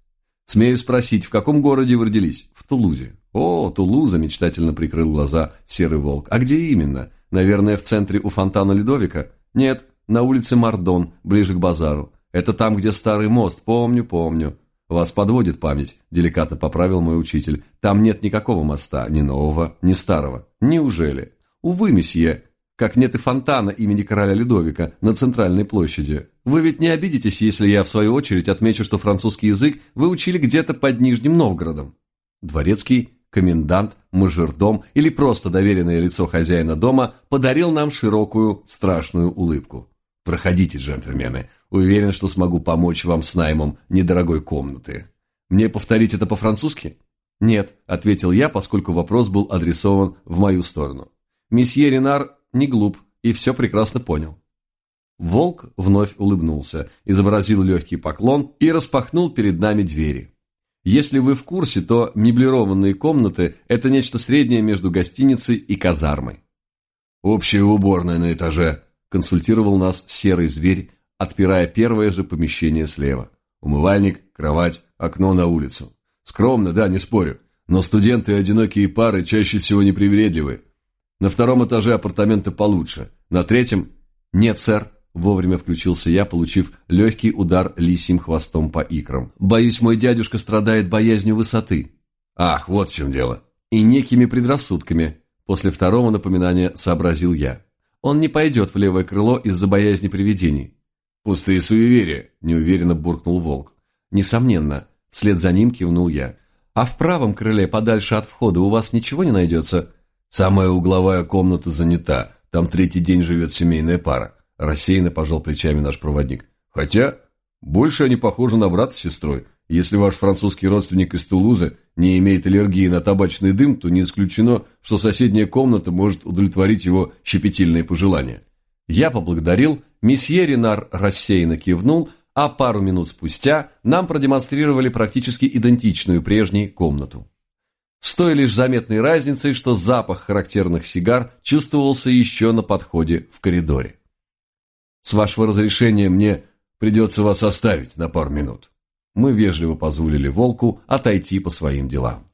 «Смею спросить, в каком городе вы родились?» «В Тулузе». «О, Тулуза!» – мечтательно прикрыл глаза серый волк. «А где именно? Наверное, в центре у фонтана Людовика?» «Нет, на улице Мардон, ближе к базару. Это там, где старый мост, помню, помню. Вас подводит память, деликатно поправил мой учитель. Там нет никакого моста, ни нового, ни старого. Неужели? Увы, месье, как нет и фонтана имени короля Людовика на центральной площади. Вы ведь не обидитесь, если я, в свою очередь, отмечу, что французский язык вы учили где-то под Нижним Новгородом. Дворецкий, комендант, мажордом или просто доверенное лицо хозяина дома подарил нам широкую, страшную улыбку. Проходите, джентльмены. Уверен, что смогу помочь вам с наймом недорогой комнаты. Мне повторить это по-французски? Нет, ответил я, поскольку вопрос был адресован в мою сторону. Месье Ренар не глуп и все прекрасно понял. Волк вновь улыбнулся, изобразил легкий поклон и распахнул перед нами двери. Если вы в курсе, то меблированные комнаты – это нечто среднее между гостиницей и казармой. Общая уборная на этаже, консультировал нас серый зверь, отпирая первое же помещение слева. Умывальник, кровать, окно на улицу. Скромно, да, не спорю, но студенты и одинокие пары чаще всего непривередливы. На втором этаже апартаменты получше, на третьем – нет, сэр, Вовремя включился я, получив легкий удар лисьим хвостом по икрам. «Боюсь, мой дядюшка страдает боязнью высоты». «Ах, вот в чем дело». «И некими предрассудками», – после второго напоминания сообразил я. Он не пойдет в левое крыло из-за боязни привидений. Пустые суеверия, неуверенно буркнул волк. Несомненно, вслед за ним кивнул я. А в правом крыле, подальше от входа, у вас ничего не найдется? Самая угловая комната занята, там третий день живет семейная пара. Рассеянно пожал плечами наш проводник. Хотя, больше они похожи на брата с сестрой. Если ваш французский родственник из Тулузы не имеет аллергии на табачный дым, то не исключено, что соседняя комната может удовлетворить его щепетильные пожелания. Я поблагодарил, месье Ренар рассеянно кивнул, а пару минут спустя нам продемонстрировали практически идентичную прежней комнату. С той лишь заметной разницей, что запах характерных сигар чувствовался еще на подходе в коридоре. «С вашего разрешения мне придется вас оставить на пару минут». Мы вежливо позволили волку отойти по своим делам.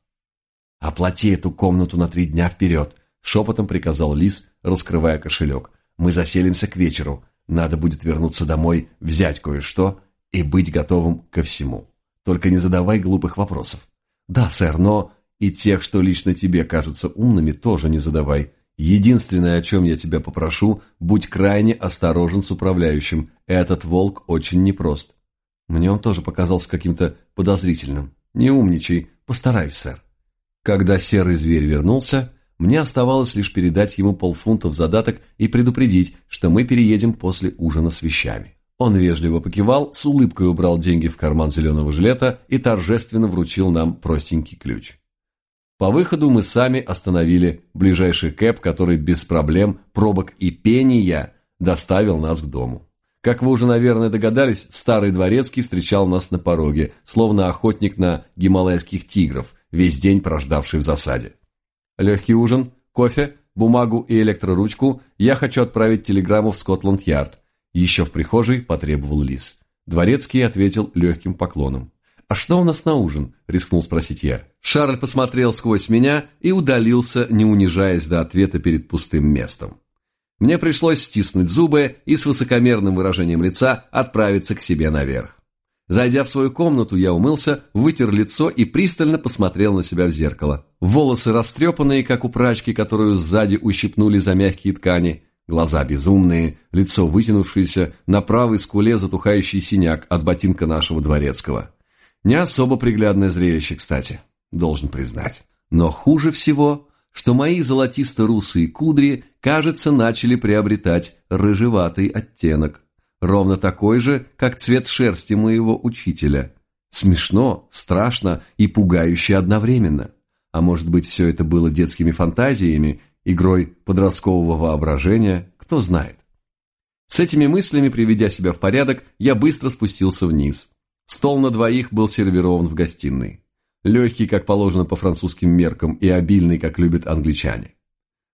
«Оплати эту комнату на три дня вперед», — шепотом приказал Лис, раскрывая кошелек. «Мы заселимся к вечеру. Надо будет вернуться домой, взять кое-что и быть готовым ко всему. Только не задавай глупых вопросов». «Да, сэр, но и тех, что лично тебе кажутся умными, тоже не задавай. Единственное, о чем я тебя попрошу, будь крайне осторожен с управляющим. Этот волк очень непрост. Мне он тоже показался каким-то подозрительным. Не умничай, постараюсь, сэр. Когда серый зверь вернулся, мне оставалось лишь передать ему полфунта в задаток и предупредить, что мы переедем после ужина с вещами. Он вежливо покивал, с улыбкой убрал деньги в карман зеленого жилета и торжественно вручил нам простенький ключ. По выходу мы сами остановили ближайший кэп, который без проблем, пробок и пения доставил нас к дому. Как вы уже, наверное, догадались, старый дворецкий встречал нас на пороге, словно охотник на гималайских тигров, весь день прождавший в засаде. Легкий ужин, кофе, бумагу и электроручку я хочу отправить телеграмму в Скотланд-Ярд. Еще в прихожей потребовал Лис. Дворецкий ответил легким поклоном. «А что у нас на ужин?» – рискнул спросить я. Шарль посмотрел сквозь меня и удалился, не унижаясь до ответа перед пустым местом. Мне пришлось стиснуть зубы и с высокомерным выражением лица отправиться к себе наверх. Зайдя в свою комнату, я умылся, вытер лицо и пристально посмотрел на себя в зеркало. Волосы растрепанные, как у прачки, которую сзади ущипнули за мягкие ткани, глаза безумные, лицо вытянувшееся, на правой скуле затухающий синяк от ботинка нашего дворецкого. Не особо приглядное зрелище, кстати, должен признать. Но хуже всего, что мои золотисто-русые кудри, кажется, начали приобретать рыжеватый оттенок. Ровно такой же, как цвет шерсти моего учителя. Смешно, страшно и пугающе одновременно. А может быть, все это было детскими фантазиями, игрой подросткового воображения, кто знает. С этими мыслями, приведя себя в порядок, я быстро спустился вниз. Стол на двоих был сервирован в гостиной. Легкий, как положено по французским меркам, и обильный, как любят англичане.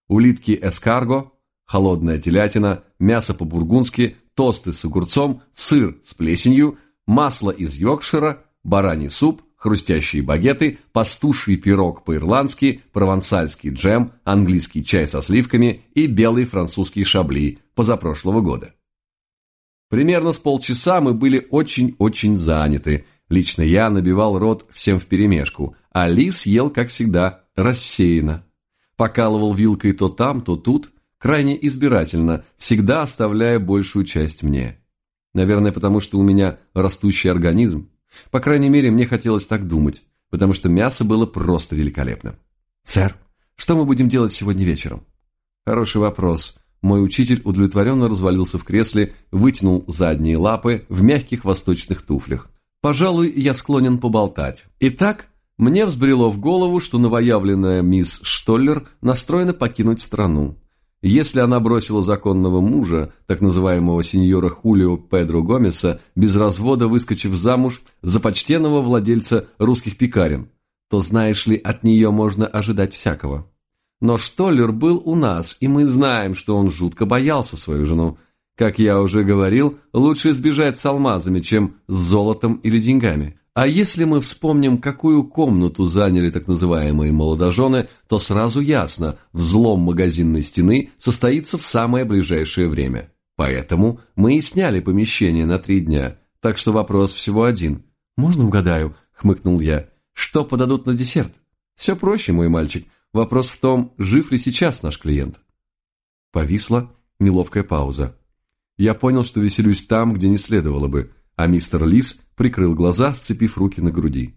Улитки эскарго, холодная телятина, мясо по-бургундски, тосты с огурцом, сыр с плесенью, масло из Йоркшира, бараний суп, хрустящие багеты, пастуший пирог по-ирландски, провансальский джем, английский чай со сливками и белый французский шабли позапрошлого года. Примерно с полчаса мы были очень-очень заняты. Лично я набивал рот всем вперемешку, а Лис ел, как всегда, рассеянно. Покалывал вилкой то там, то тут, крайне избирательно, всегда оставляя большую часть мне. Наверное, потому что у меня растущий организм. По крайней мере, мне хотелось так думать, потому что мясо было просто великолепным. «Сэр, что мы будем делать сегодня вечером?» «Хороший вопрос. Мой учитель удовлетворенно развалился в кресле, вытянул задние лапы в мягких восточных туфлях. Пожалуй, я склонен поболтать. Итак, мне взбрело в голову, что новоявленная мисс Штоллер настроена покинуть страну. Если она бросила законного мужа, так называемого сеньора Хулио Педро Гомеса, без развода выскочив замуж за почтенного владельца русских пекарен, то, знаешь ли, от нее можно ожидать всякого. Но Штоллер был у нас, и мы знаем, что он жутко боялся свою жену. Как я уже говорил, лучше избежать с алмазами, чем с золотом или деньгами. А если мы вспомним, какую комнату заняли так называемые молодожены, то сразу ясно, взлом магазинной стены состоится в самое ближайшее время. Поэтому мы и сняли помещение на три дня. Так что вопрос всего один. «Можно угадаю?» – хмыкнул я. «Что подадут на десерт?» «Все проще, мой мальчик. Вопрос в том, жив ли сейчас наш клиент. Повисла неловкая пауза. Я понял, что веселюсь там, где не следовало бы, а мистер Лис прикрыл глаза, сцепив руки на груди.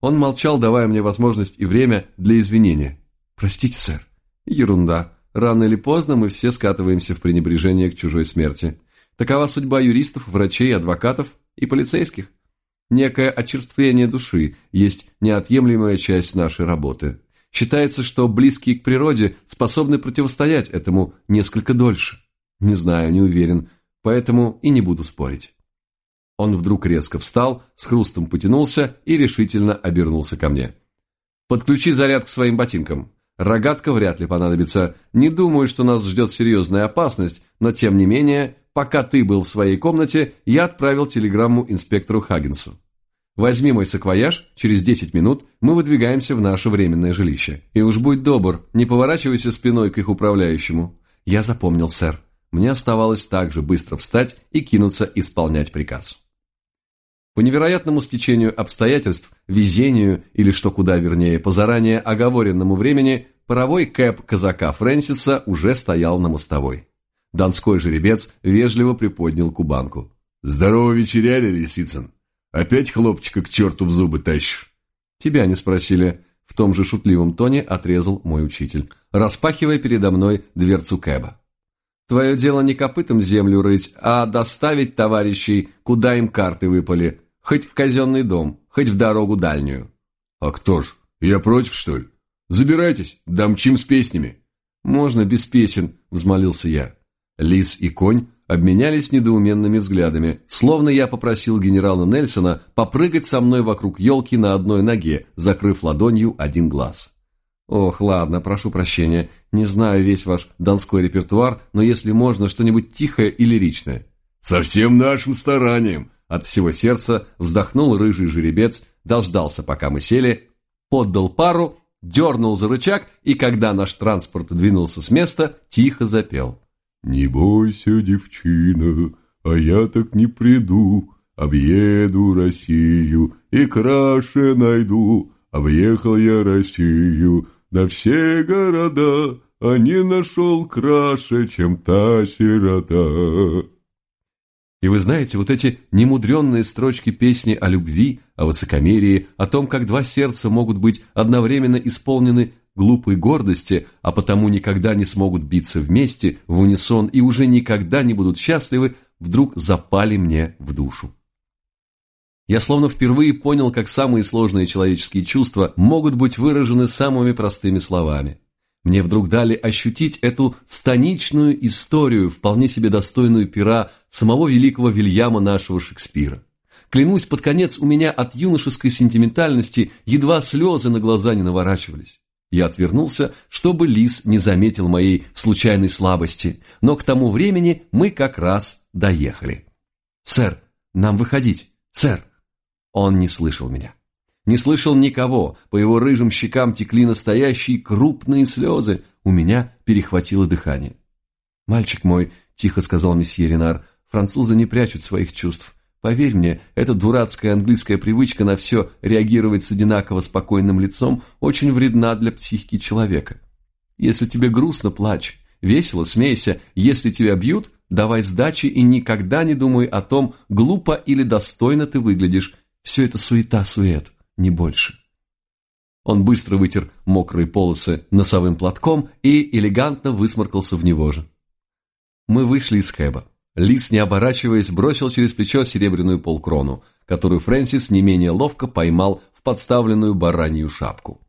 Он молчал, давая мне возможность и время для извинения. «Простите, сэр». «Ерунда. Рано или поздно мы все скатываемся в пренебрежение к чужой смерти. Такова судьба юристов, врачей, адвокатов и полицейских. Некое очерствление души есть неотъемлемая часть нашей работы. Считается, что близкие к природе способны противостоять этому несколько дольше. Не знаю, не уверен, поэтому и не буду спорить. Он вдруг резко встал, с хрустом потянулся и решительно обернулся ко мне. «Подключи заряд к своим ботинкам. Рогатка вряд ли понадобится. Не думаю, что нас ждет серьезная опасность, но тем не менее, пока ты был в своей комнате, я отправил телеграмму инспектору Хаггинсу. Возьми мой саквояж, через 10 минут мы выдвигаемся в наше временное жилище. И уж будь добр, не поворачивайся спиной к их управляющему. Я запомнил, сэр. Мне оставалось также быстро встать и кинуться исполнять приказ. По невероятному стечению обстоятельств, везению или, что куда вернее, по заранее оговоренному времени, паровой кэп казака Фрэнсиса уже стоял на мостовой. Донской жеребец вежливо приподнял кубанку. «Здорово вечеряли, Лисицын!» Опять хлопчика к черту в зубы тащишь? Тебя не спросили. В том же шутливом тоне отрезал мой учитель, распахивая передо мной дверцу кэба. Твое дело не копытом землю рыть, а доставить товарищей, куда им карты выпали, хоть в казенный дом, хоть в дорогу дальнюю. А кто ж, я против, что ли? Забирайтесь, дамчим с песнями. Можно без песен, взмолился я. Лис и конь обменялись недоуменными взглядами, словно я попросил генерала Нельсона попрыгать со мной вокруг елки на одной ноге, закрыв ладонью один глаз. Ох, ладно, прошу прощения, не знаю весь ваш донской репертуар, но если можно, что-нибудь тихое и лиричное. Со всем нашим старанием. От всего сердца вздохнул рыжий жеребец, дождался, пока мы сели, поддал пару, дернул за рычаг и, когда наш транспорт двинулся с места, тихо запел. «Не бойся, девчина, а я так не приду, объеду Россию и краше найду, объехал я Россию, на все города, а не нашел краше, чем та сирота. И вы знаете, вот эти немудренные строчки песни о любви, о высокомерии, о том, как два сердца могут быть одновременно исполнены глупой гордости, а потому никогда не смогут биться вместе, в унисон и уже никогда не будут счастливы, вдруг запали мне в душу. Я словно впервые понял, как самые сложные человеческие чувства могут быть выражены самыми простыми словами. Мне вдруг дали ощутить эту станичную историю, вполне себе достойную пера самого великого Вильяма нашего Шекспира. Клянусь, под конец у меня от юношеской сентиментальности едва слезы на глаза не наворачивались. Я отвернулся, чтобы Лис не заметил моей случайной слабости, но к тому времени мы как раз доехали. «Сэр, нам выходить, сэр!» Он не слышал меня. Не слышал никого, по его рыжим щекам текли настоящие крупные слезы, у меня перехватило дыхание. «Мальчик мой», — тихо сказал месье Ренар, — «французы не прячут своих чувств. Поверь мне, эта дурацкая английская привычка на все реагировать с одинаково спокойным лицом очень вредна для психики человека. Если тебе грустно, плачь, весело, смейся, если тебя бьют, давай сдачи и никогда не думай о том, глупо или достойно ты выглядишь, все это суета-сует, не больше. Он быстро вытер мокрые полосы носовым платком и элегантно высморкался в него же. Мы вышли из кэба. Лис, не оборачиваясь, бросил через плечо серебряную полкрону, которую Фрэнсис не менее ловко поймал в подставленную баранью шапку.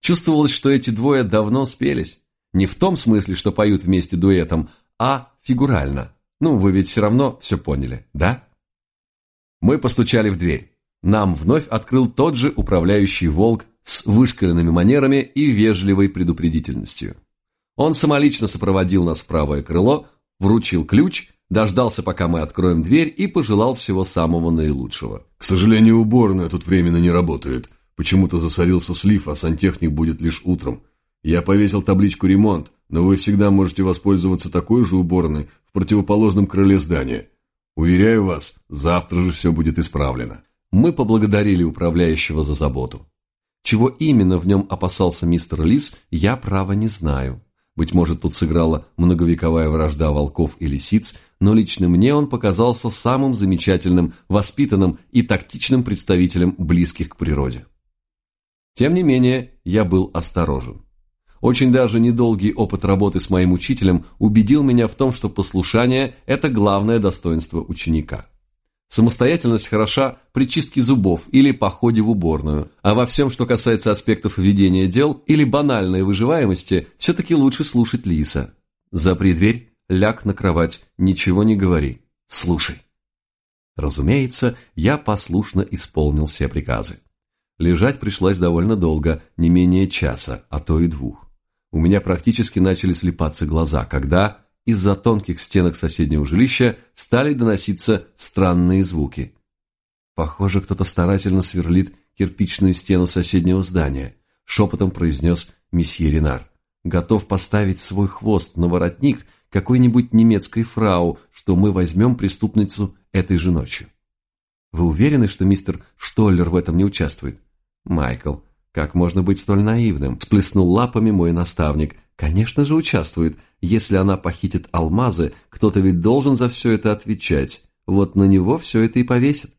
Чувствовалось, что эти двое давно спелись. Не в том смысле, что поют вместе дуэтом, а фигурально. Ну, вы ведь все равно все поняли, да? Мы постучали в дверь нам вновь открыл тот же управляющий «Волк» с вышкаленными манерами и вежливой предупредительностью. Он самолично сопроводил нас в правое крыло, вручил ключ, дождался, пока мы откроем дверь и пожелал всего самого наилучшего. «К сожалению, уборная тут временно не работает. Почему-то засорился слив, а сантехник будет лишь утром. Я повесил табличку «Ремонт», но вы всегда можете воспользоваться такой же уборной в противоположном крыле здания. Уверяю вас, завтра же все будет исправлено». Мы поблагодарили управляющего за заботу. Чего именно в нем опасался мистер Лис, я право не знаю. Быть может, тут сыграла многовековая вражда волков и лисиц, но лично мне он показался самым замечательным, воспитанным и тактичным представителем близких к природе. Тем не менее, я был осторожен. Очень даже недолгий опыт работы с моим учителем убедил меня в том, что послушание – это главное достоинство ученика. Самостоятельность хороша при чистке зубов или походе в уборную, а во всем, что касается аспектов ведения дел или банальной выживаемости, все-таки лучше слушать Лиса. Запри дверь, ляг на кровать, ничего не говори, слушай. Разумеется, я послушно исполнил все приказы. Лежать пришлось довольно долго, не менее часа, а то и двух. У меня практически начали слепаться глаза, когда из-за тонких стенок соседнего жилища стали доноситься странные звуки. Похоже, кто-то старательно сверлит кирпичную стену соседнего здания, шепотом произнес месье Ренар. Готов поставить свой хвост на воротник какой-нибудь немецкой фрау, что мы возьмем преступницу этой же ночью. Вы уверены, что мистер Штоллер в этом не участвует? Майкл, как можно быть столь наивным? Сплеснул лапами мой наставник. Конечно же участвует. Если она похитит алмазы, кто-то ведь должен за все это отвечать. Вот на него все это и повесят.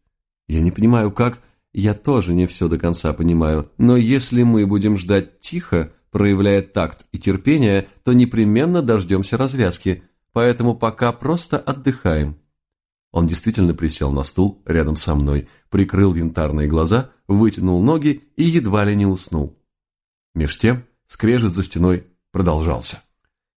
Я не понимаю, как... Я тоже не все до конца понимаю. Но если мы будем ждать тихо, проявляя такт и терпение, то непременно дождемся развязки. поэтому пока просто отдыхаем». Он действительно присел на стул рядом со мной, прикрыл янтарные глаза, вытянул ноги и едва ли не уснул. Меж тем скрежет за стеной продолжался.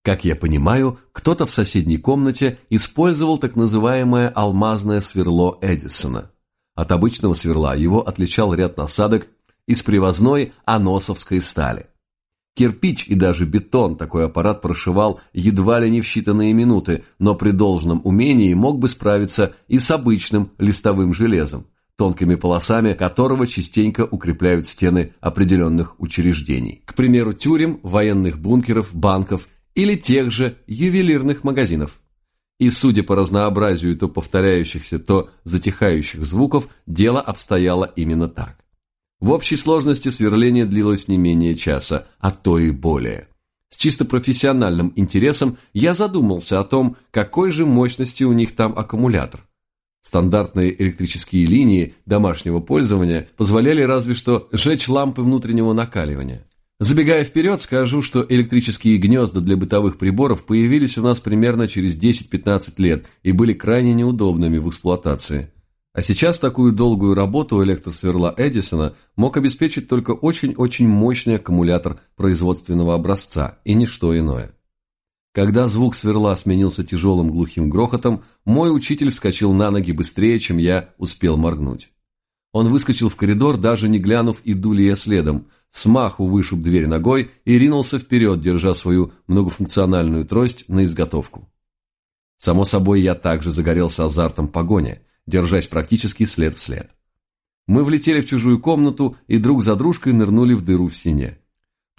Как я понимаю, кто-то в соседней комнате использовал так называемое алмазное сверло Эдисона. От обычного сверла его отличал ряд насадок из привозной аносовской стали. Кирпич и даже бетон такой аппарат прошивал едва ли не в считанные минуты, но при должном умении мог бы справиться и с обычным листовым железом, тонкими полосами которого частенько укрепляют стены определенных учреждений. К примеру, тюрем, военных бункеров, банков или тех же ювелирных магазинов. И судя по разнообразию то повторяющихся, то затихающих звуков, дело обстояло именно так. В общей сложности сверление длилось не менее часа, а то и более. С чисто профессиональным интересом я задумался о том, какой же мощности у них там аккумулятор. Стандартные электрические линии домашнего пользования позволяли разве что сжечь лампы внутреннего накаливания. Забегая вперед, скажу, что электрические гнезда для бытовых приборов появились у нас примерно через 10-15 лет и были крайне неудобными в эксплуатации. А сейчас такую долгую работу электросверла Эдисона мог обеспечить только очень-очень мощный аккумулятор производственного образца и ничто иное. Когда звук сверла сменился тяжелым глухим грохотом, мой учитель вскочил на ноги быстрее, чем я успел моргнуть. Он выскочил в коридор, даже не глянув, иду ли я следом, смаху вышиб дверь ногой и ринулся вперед, держа свою многофункциональную трость на изготовку. Само собой, я также загорелся азартом погони – держась практически след в след. Мы влетели в чужую комнату и друг за дружкой нырнули в дыру в стене.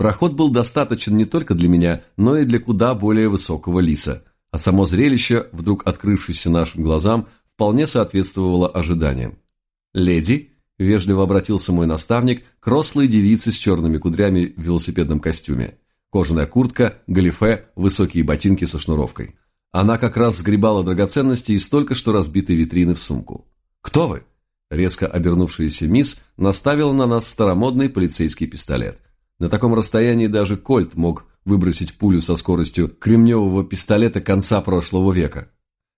Проход был достаточен не только для меня, но и для куда более высокого лиса, а само зрелище, вдруг открывшееся нашим глазам, вполне соответствовало ожиданиям. «Леди», – вежливо обратился мой наставник к девице с черными кудрями в велосипедном костюме. Кожаная куртка, галифе, высокие ботинки со шнуровкой. Она как раз сгребала драгоценности из только что разбитой витрины в сумку. «Кто вы?» Резко обернувшаяся мисс наставила на нас старомодный полицейский пистолет. На таком расстоянии даже Кольт мог выбросить пулю со скоростью кремневого пистолета конца прошлого века.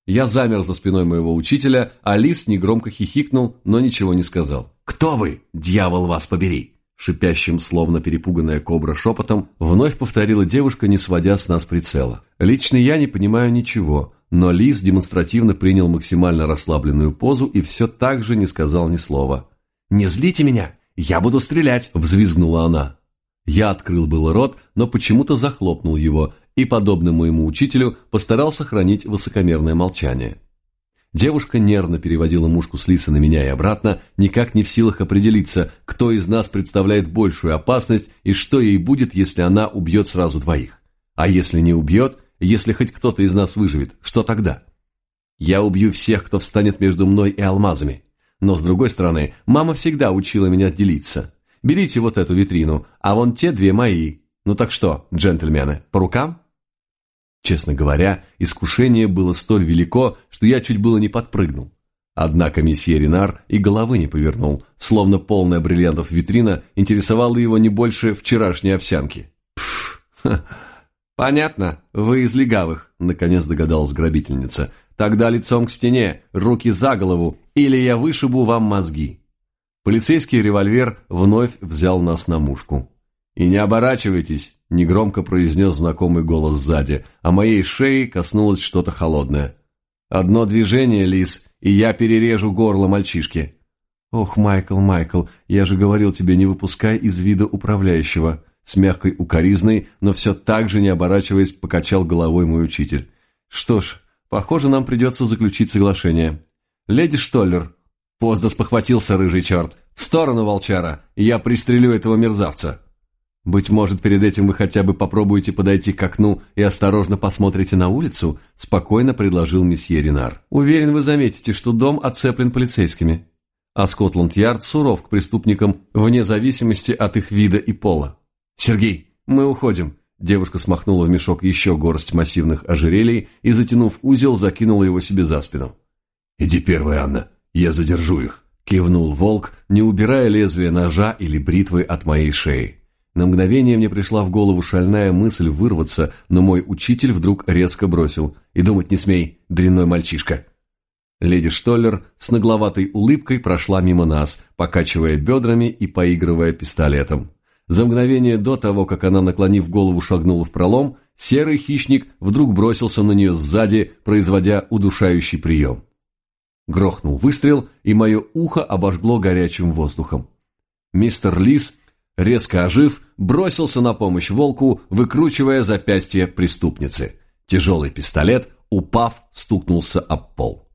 Я замер за спиной моего учителя, а Лис негромко хихикнул, но ничего не сказал. «Кто вы? Дьявол вас побери!» шипящим, словно перепуганная кобра шепотом, вновь повторила девушка, не сводя с нас прицела. Лично я не понимаю ничего, но Лис демонстративно принял максимально расслабленную позу и все так же не сказал ни слова. «Не злите меня! Я буду стрелять!» – взвизгнула она. Я открыл был рот, но почему-то захлопнул его и, подобно моему учителю, постарался хранить высокомерное молчание. Девушка нервно переводила мушку с лиса на меня и обратно, никак не в силах определиться, кто из нас представляет большую опасность и что ей будет, если она убьет сразу двоих. А если не убьет, если хоть кто-то из нас выживет, что тогда? Я убью всех, кто встанет между мной и алмазами. Но, с другой стороны, мама всегда учила меня делиться. Берите вот эту витрину, а вон те две мои. Ну так что, джентльмены, по рукам? Честно говоря, искушение было столь велико, что я чуть было не подпрыгнул. Однако месье Ренар и головы не повернул, словно полная бриллиантов витрина интересовала его не больше вчерашней овсянки. Пф, ха, понятно, вы из легавых, наконец догадалась грабительница. Тогда лицом к стене, руки за голову, или я вышибу вам мозги. Полицейский револьвер вновь взял нас на мушку. «И не оборачивайтесь», – негромко произнес знакомый голос сзади, а моей шеи коснулось что-то холодное. «Одно движение, Лис, и я перережу горло мальчишки». «Ох, Майкл, Майкл, я же говорил тебе, не выпускай из вида управляющего». С мягкой укоризной, но все так же не оборачиваясь, покачал головой мой учитель. «Что ж, похоже, нам придется заключить соглашение. Леди Штоллер». Поздно спохватился рыжий черт. «В сторону, волчара, я пристрелю этого мерзавца». «Быть может, перед этим вы хотя бы попробуете подойти к окну и осторожно посмотрите на улицу?» – спокойно предложил месье Ренар. «Уверен, вы заметите, что дом оцеплен полицейскими. А Скотланд-Ярд суров к преступникам вне зависимости от их вида и пола. Сергей, мы уходим!» Девушка смахнула в мешок еще горсть массивных ожерелий и, затянув узел, закинула его себе за спину. «Иди первая, Анна, я задержу их», – кивнул волк, не убирая лезвие ножа или бритвы от моей шеи. На мгновение мне пришла в голову шальная мысль вырваться, но мой учитель вдруг резко бросил. «И думать не смей, дрянной мальчишка!» Леди Штоллер с нагловатой улыбкой прошла мимо нас, покачивая бедрами и поигрывая пистолетом. За мгновение до того, как она, наклонив голову, шагнула в пролом, серый хищник вдруг бросился на нее сзади, производя удушающий прием. Грохнул выстрел, и мое ухо обожгло горячим воздухом. Мистер Лис, резко ожив, бросился на помощь волку, выкручивая запястье преступницы. Тяжелый пистолет, упав, стукнулся об пол.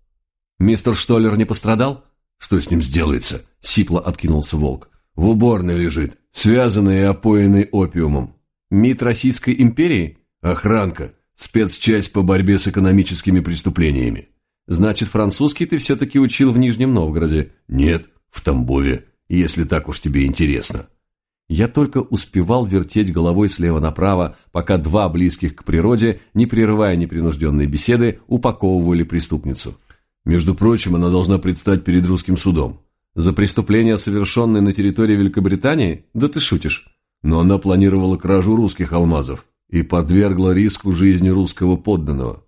«Мистер Штоллер не пострадал?» «Что с ним сделается?» — сипло откинулся волк. «В уборной лежит, связанный и опоенный опиумом». «МИД Российской империи?» «Охранка. Спецчасть по борьбе с экономическими преступлениями». «Значит, французский ты все-таки учил в Нижнем Новгороде?» «Нет, в Тамбове, если так уж тебе интересно». Я только успевал вертеть головой слева направо, пока два близких к природе, не прерывая непринужденной беседы, упаковывали преступницу. Между прочим, она должна предстать перед русским судом. За преступление, совершенное на территории Великобритании? Да ты шутишь. Но она планировала кражу русских алмазов и подвергла риску жизни русского подданного.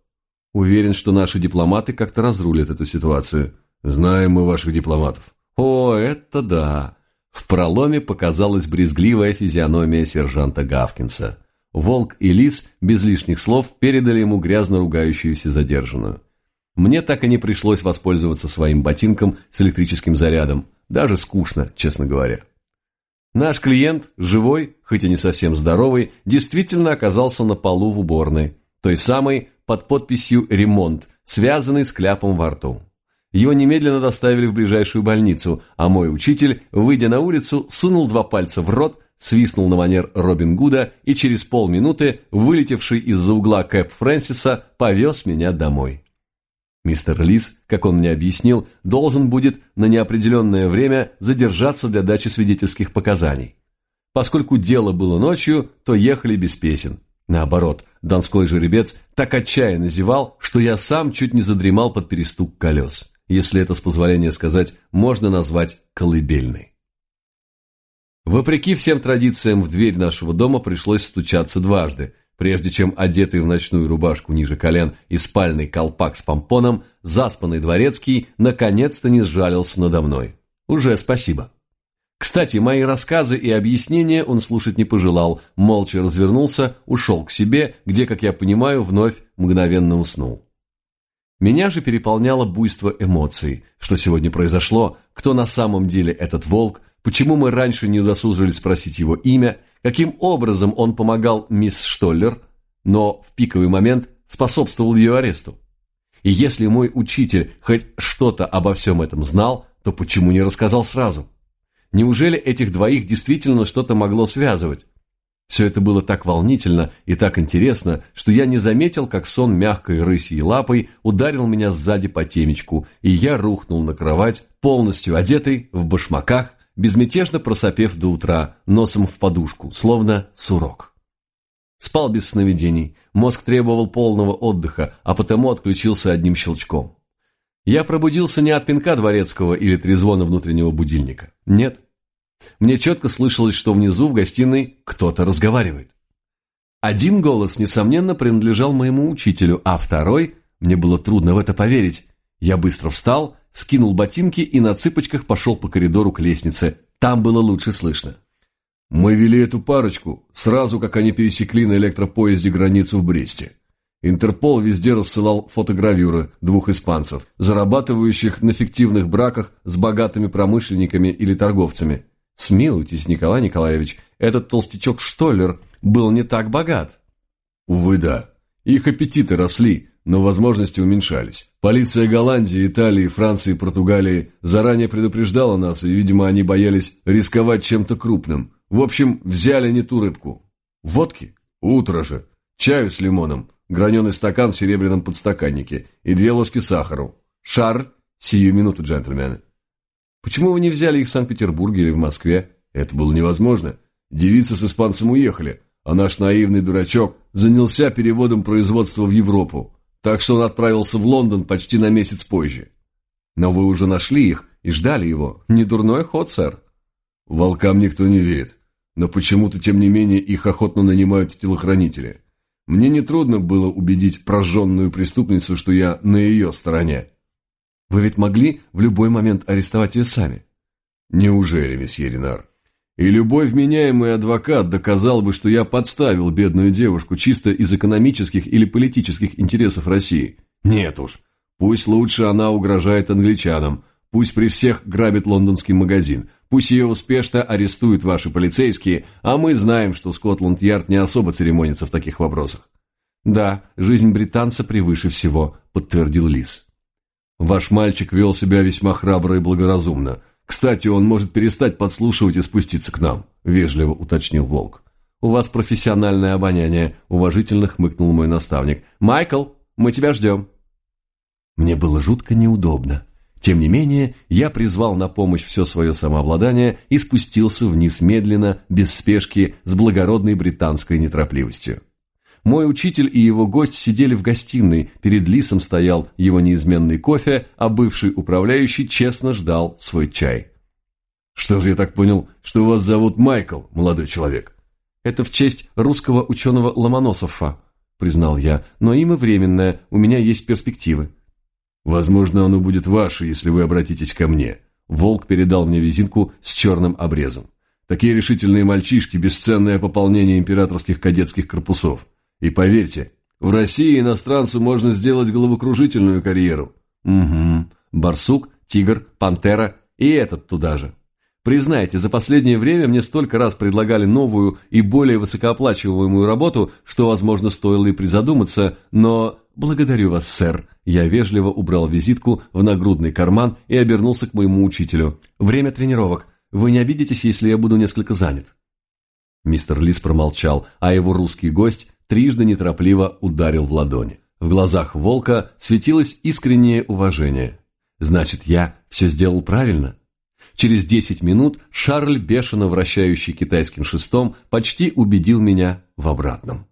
Уверен, что наши дипломаты как-то разрулят эту ситуацию. Знаем мы ваших дипломатов. О, это да. В проломе показалась брезгливая физиономия сержанта Гавкинса. Волк и Лис без лишних слов передали ему грязно ругающуюся задержанную. Мне так и не пришлось воспользоваться своим ботинком с электрическим зарядом. Даже скучно, честно говоря. Наш клиент, живой, хоть и не совсем здоровый, действительно оказался на полу в уборной. Той самой под подписью «Ремонт», связанный с кляпом во рту. Его немедленно доставили в ближайшую больницу, а мой учитель, выйдя на улицу, сунул два пальца в рот, свистнул на манер Робин Гуда и через полминуты, вылетевший из-за угла Кэп Фрэнсиса, повез меня домой. Мистер Лис, как он мне объяснил, должен будет на неопределенное время задержаться для дачи свидетельских показаний. Поскольку дело было ночью, то ехали без песен. Наоборот, донской жеребец так отчаянно зевал, что я сам чуть не задремал под перестук колес если это с позволения сказать, можно назвать колыбельной. Вопреки всем традициям в дверь нашего дома пришлось стучаться дважды, прежде чем одетый в ночную рубашку ниже колен и спальный колпак с помпоном, заспанный дворецкий наконец-то не сжалился надо мной. Уже спасибо. Кстати, мои рассказы и объяснения он слушать не пожелал, молча развернулся, ушел к себе, где, как я понимаю, вновь мгновенно уснул. Меня же переполняло буйство эмоций. Что сегодня произошло? Кто на самом деле этот волк? Почему мы раньше не удосужились спросить его имя? Каким образом он помогал мисс Штоллер, но в пиковый момент способствовал ее аресту? И если мой учитель хоть что-то обо всем этом знал, то почему не рассказал сразу? Неужели этих двоих действительно что-то могло связывать? Все это было так волнительно и так интересно, что я не заметил, как сон мягкой рысьей лапой ударил меня сзади по темечку, и я рухнул на кровать, полностью одетый, в башмаках, безмятежно просопев до утра, носом в подушку, словно сурок. Спал без сновидений, мозг требовал полного отдыха, а потому отключился одним щелчком. Я пробудился не от пинка дворецкого или трезвона внутреннего будильника. Нет, мне четко слышалось, что внизу в гостиной кто-то разговаривает. Один голос, несомненно, принадлежал моему учителю, а второй, мне было трудно в это поверить. Я быстро встал, скинул ботинки и на цыпочках пошел по коридору к лестнице. Там было лучше слышно. Мы вели эту парочку сразу, как они пересекли на электропоезде границу в Бресте. Интерпол везде рассылал фотогравюры двух испанцев, зарабатывающих на фиктивных браках с богатыми промышленниками или торговцами. Смилуйтесь, Николай Николаевич, этот толстячок Штоллер был не так богат. Увы, да. Их аппетиты росли, но возможности уменьшались. Полиция Голландии, Италии, Франции, Португалии заранее предупреждала нас, и, видимо, они боялись рисковать чем-то крупным. В общем, взяли не ту рыбку. Водки? Утро же. Чаю с лимоном, граненый стакан в серебряном подстаканнике и две ложки сахару. Шар, сию минуту, джентльмены. Почему вы не взяли их в Санкт-Петербурге или в Москве? Это было невозможно. Девицы с испанцем уехали, а наш наивный дурачок занялся переводом производства в Европу. Так что он отправился в Лондон почти на месяц позже. Но вы уже нашли их и ждали его. Не дурной ход, сэр. Волкам никто не верит. но почему-то, тем не менее, их охотно нанимают в телохранители. Мне нетрудно было убедить прожженную преступницу, что я на ее стороне. Вы ведь могли в любой момент арестовать ее сами. Неужели, месье Ренар? И любой вменяемый адвокат доказал бы, что я подставил бедную девушку чисто из экономических или политических интересов России. Нет уж, пусть лучше она угрожает англичанам, пусть при всех грабит лондонский магазин, пусть ее успешно арестуют ваши полицейские, а мы знаем, что Скотланд-Ярд не особо церемонится в таких вопросах. Да, жизнь британца превыше всего, подтвердил Лис. Ваш мальчик вел себя весьма храбро и благоразумно, «Кстати, он может перестать подслушивать и спуститься к нам», – вежливо уточнил Волк. «У вас профессиональное обоняние», – уважительно хмыкнул мой наставник. «Майкл, мы тебя ждем». Мне было жутко неудобно. Тем не менее, я призвал на помощь все свое самообладание и спустился вниз медленно, без спешки, с благородной британской неторопливостью. Мой учитель и его гость сидели в гостиной, перед Лисом стоял его неизменный кофе, а бывший управляющий честно ждал свой чай. «Что же я так понял, что вас зовут Майкл, молодой человек?» «Это в честь русского ученого Ломоносова», — признал я, «но имя временное, у меня есть перспективы». «Возможно, оно будет ваше, если вы обратитесь ко мне». Волк передал мне визитку с черным обрезом. Такие решительные мальчишки – бесценное пополнение императорских кадетских корпусов. И поверьте, в России иностранцу можно сделать головокружительную карьеру. Угу. Барсук, тигр, пантера и этот туда же. Признайте, за последнее время мне столько раз предлагали новую и более высокооплачиваемую работу, что, возможно, стоило и призадуматься, но... Благодарю вас, сэр. Я вежливо убрал визитку в нагрудный карман и обернулся к моему учителю. Время тренировок. Вы не обидитесь, если я буду несколько занят? Мистер Лис промолчал, а его русский гость трижды неторопливо ударил в ладони. В глазах волка светилось искреннее уважение. Значит, я все сделал правильно? Через десять минут Шарль, бешено вращающий китайским шестом, почти убедил меня в обратном.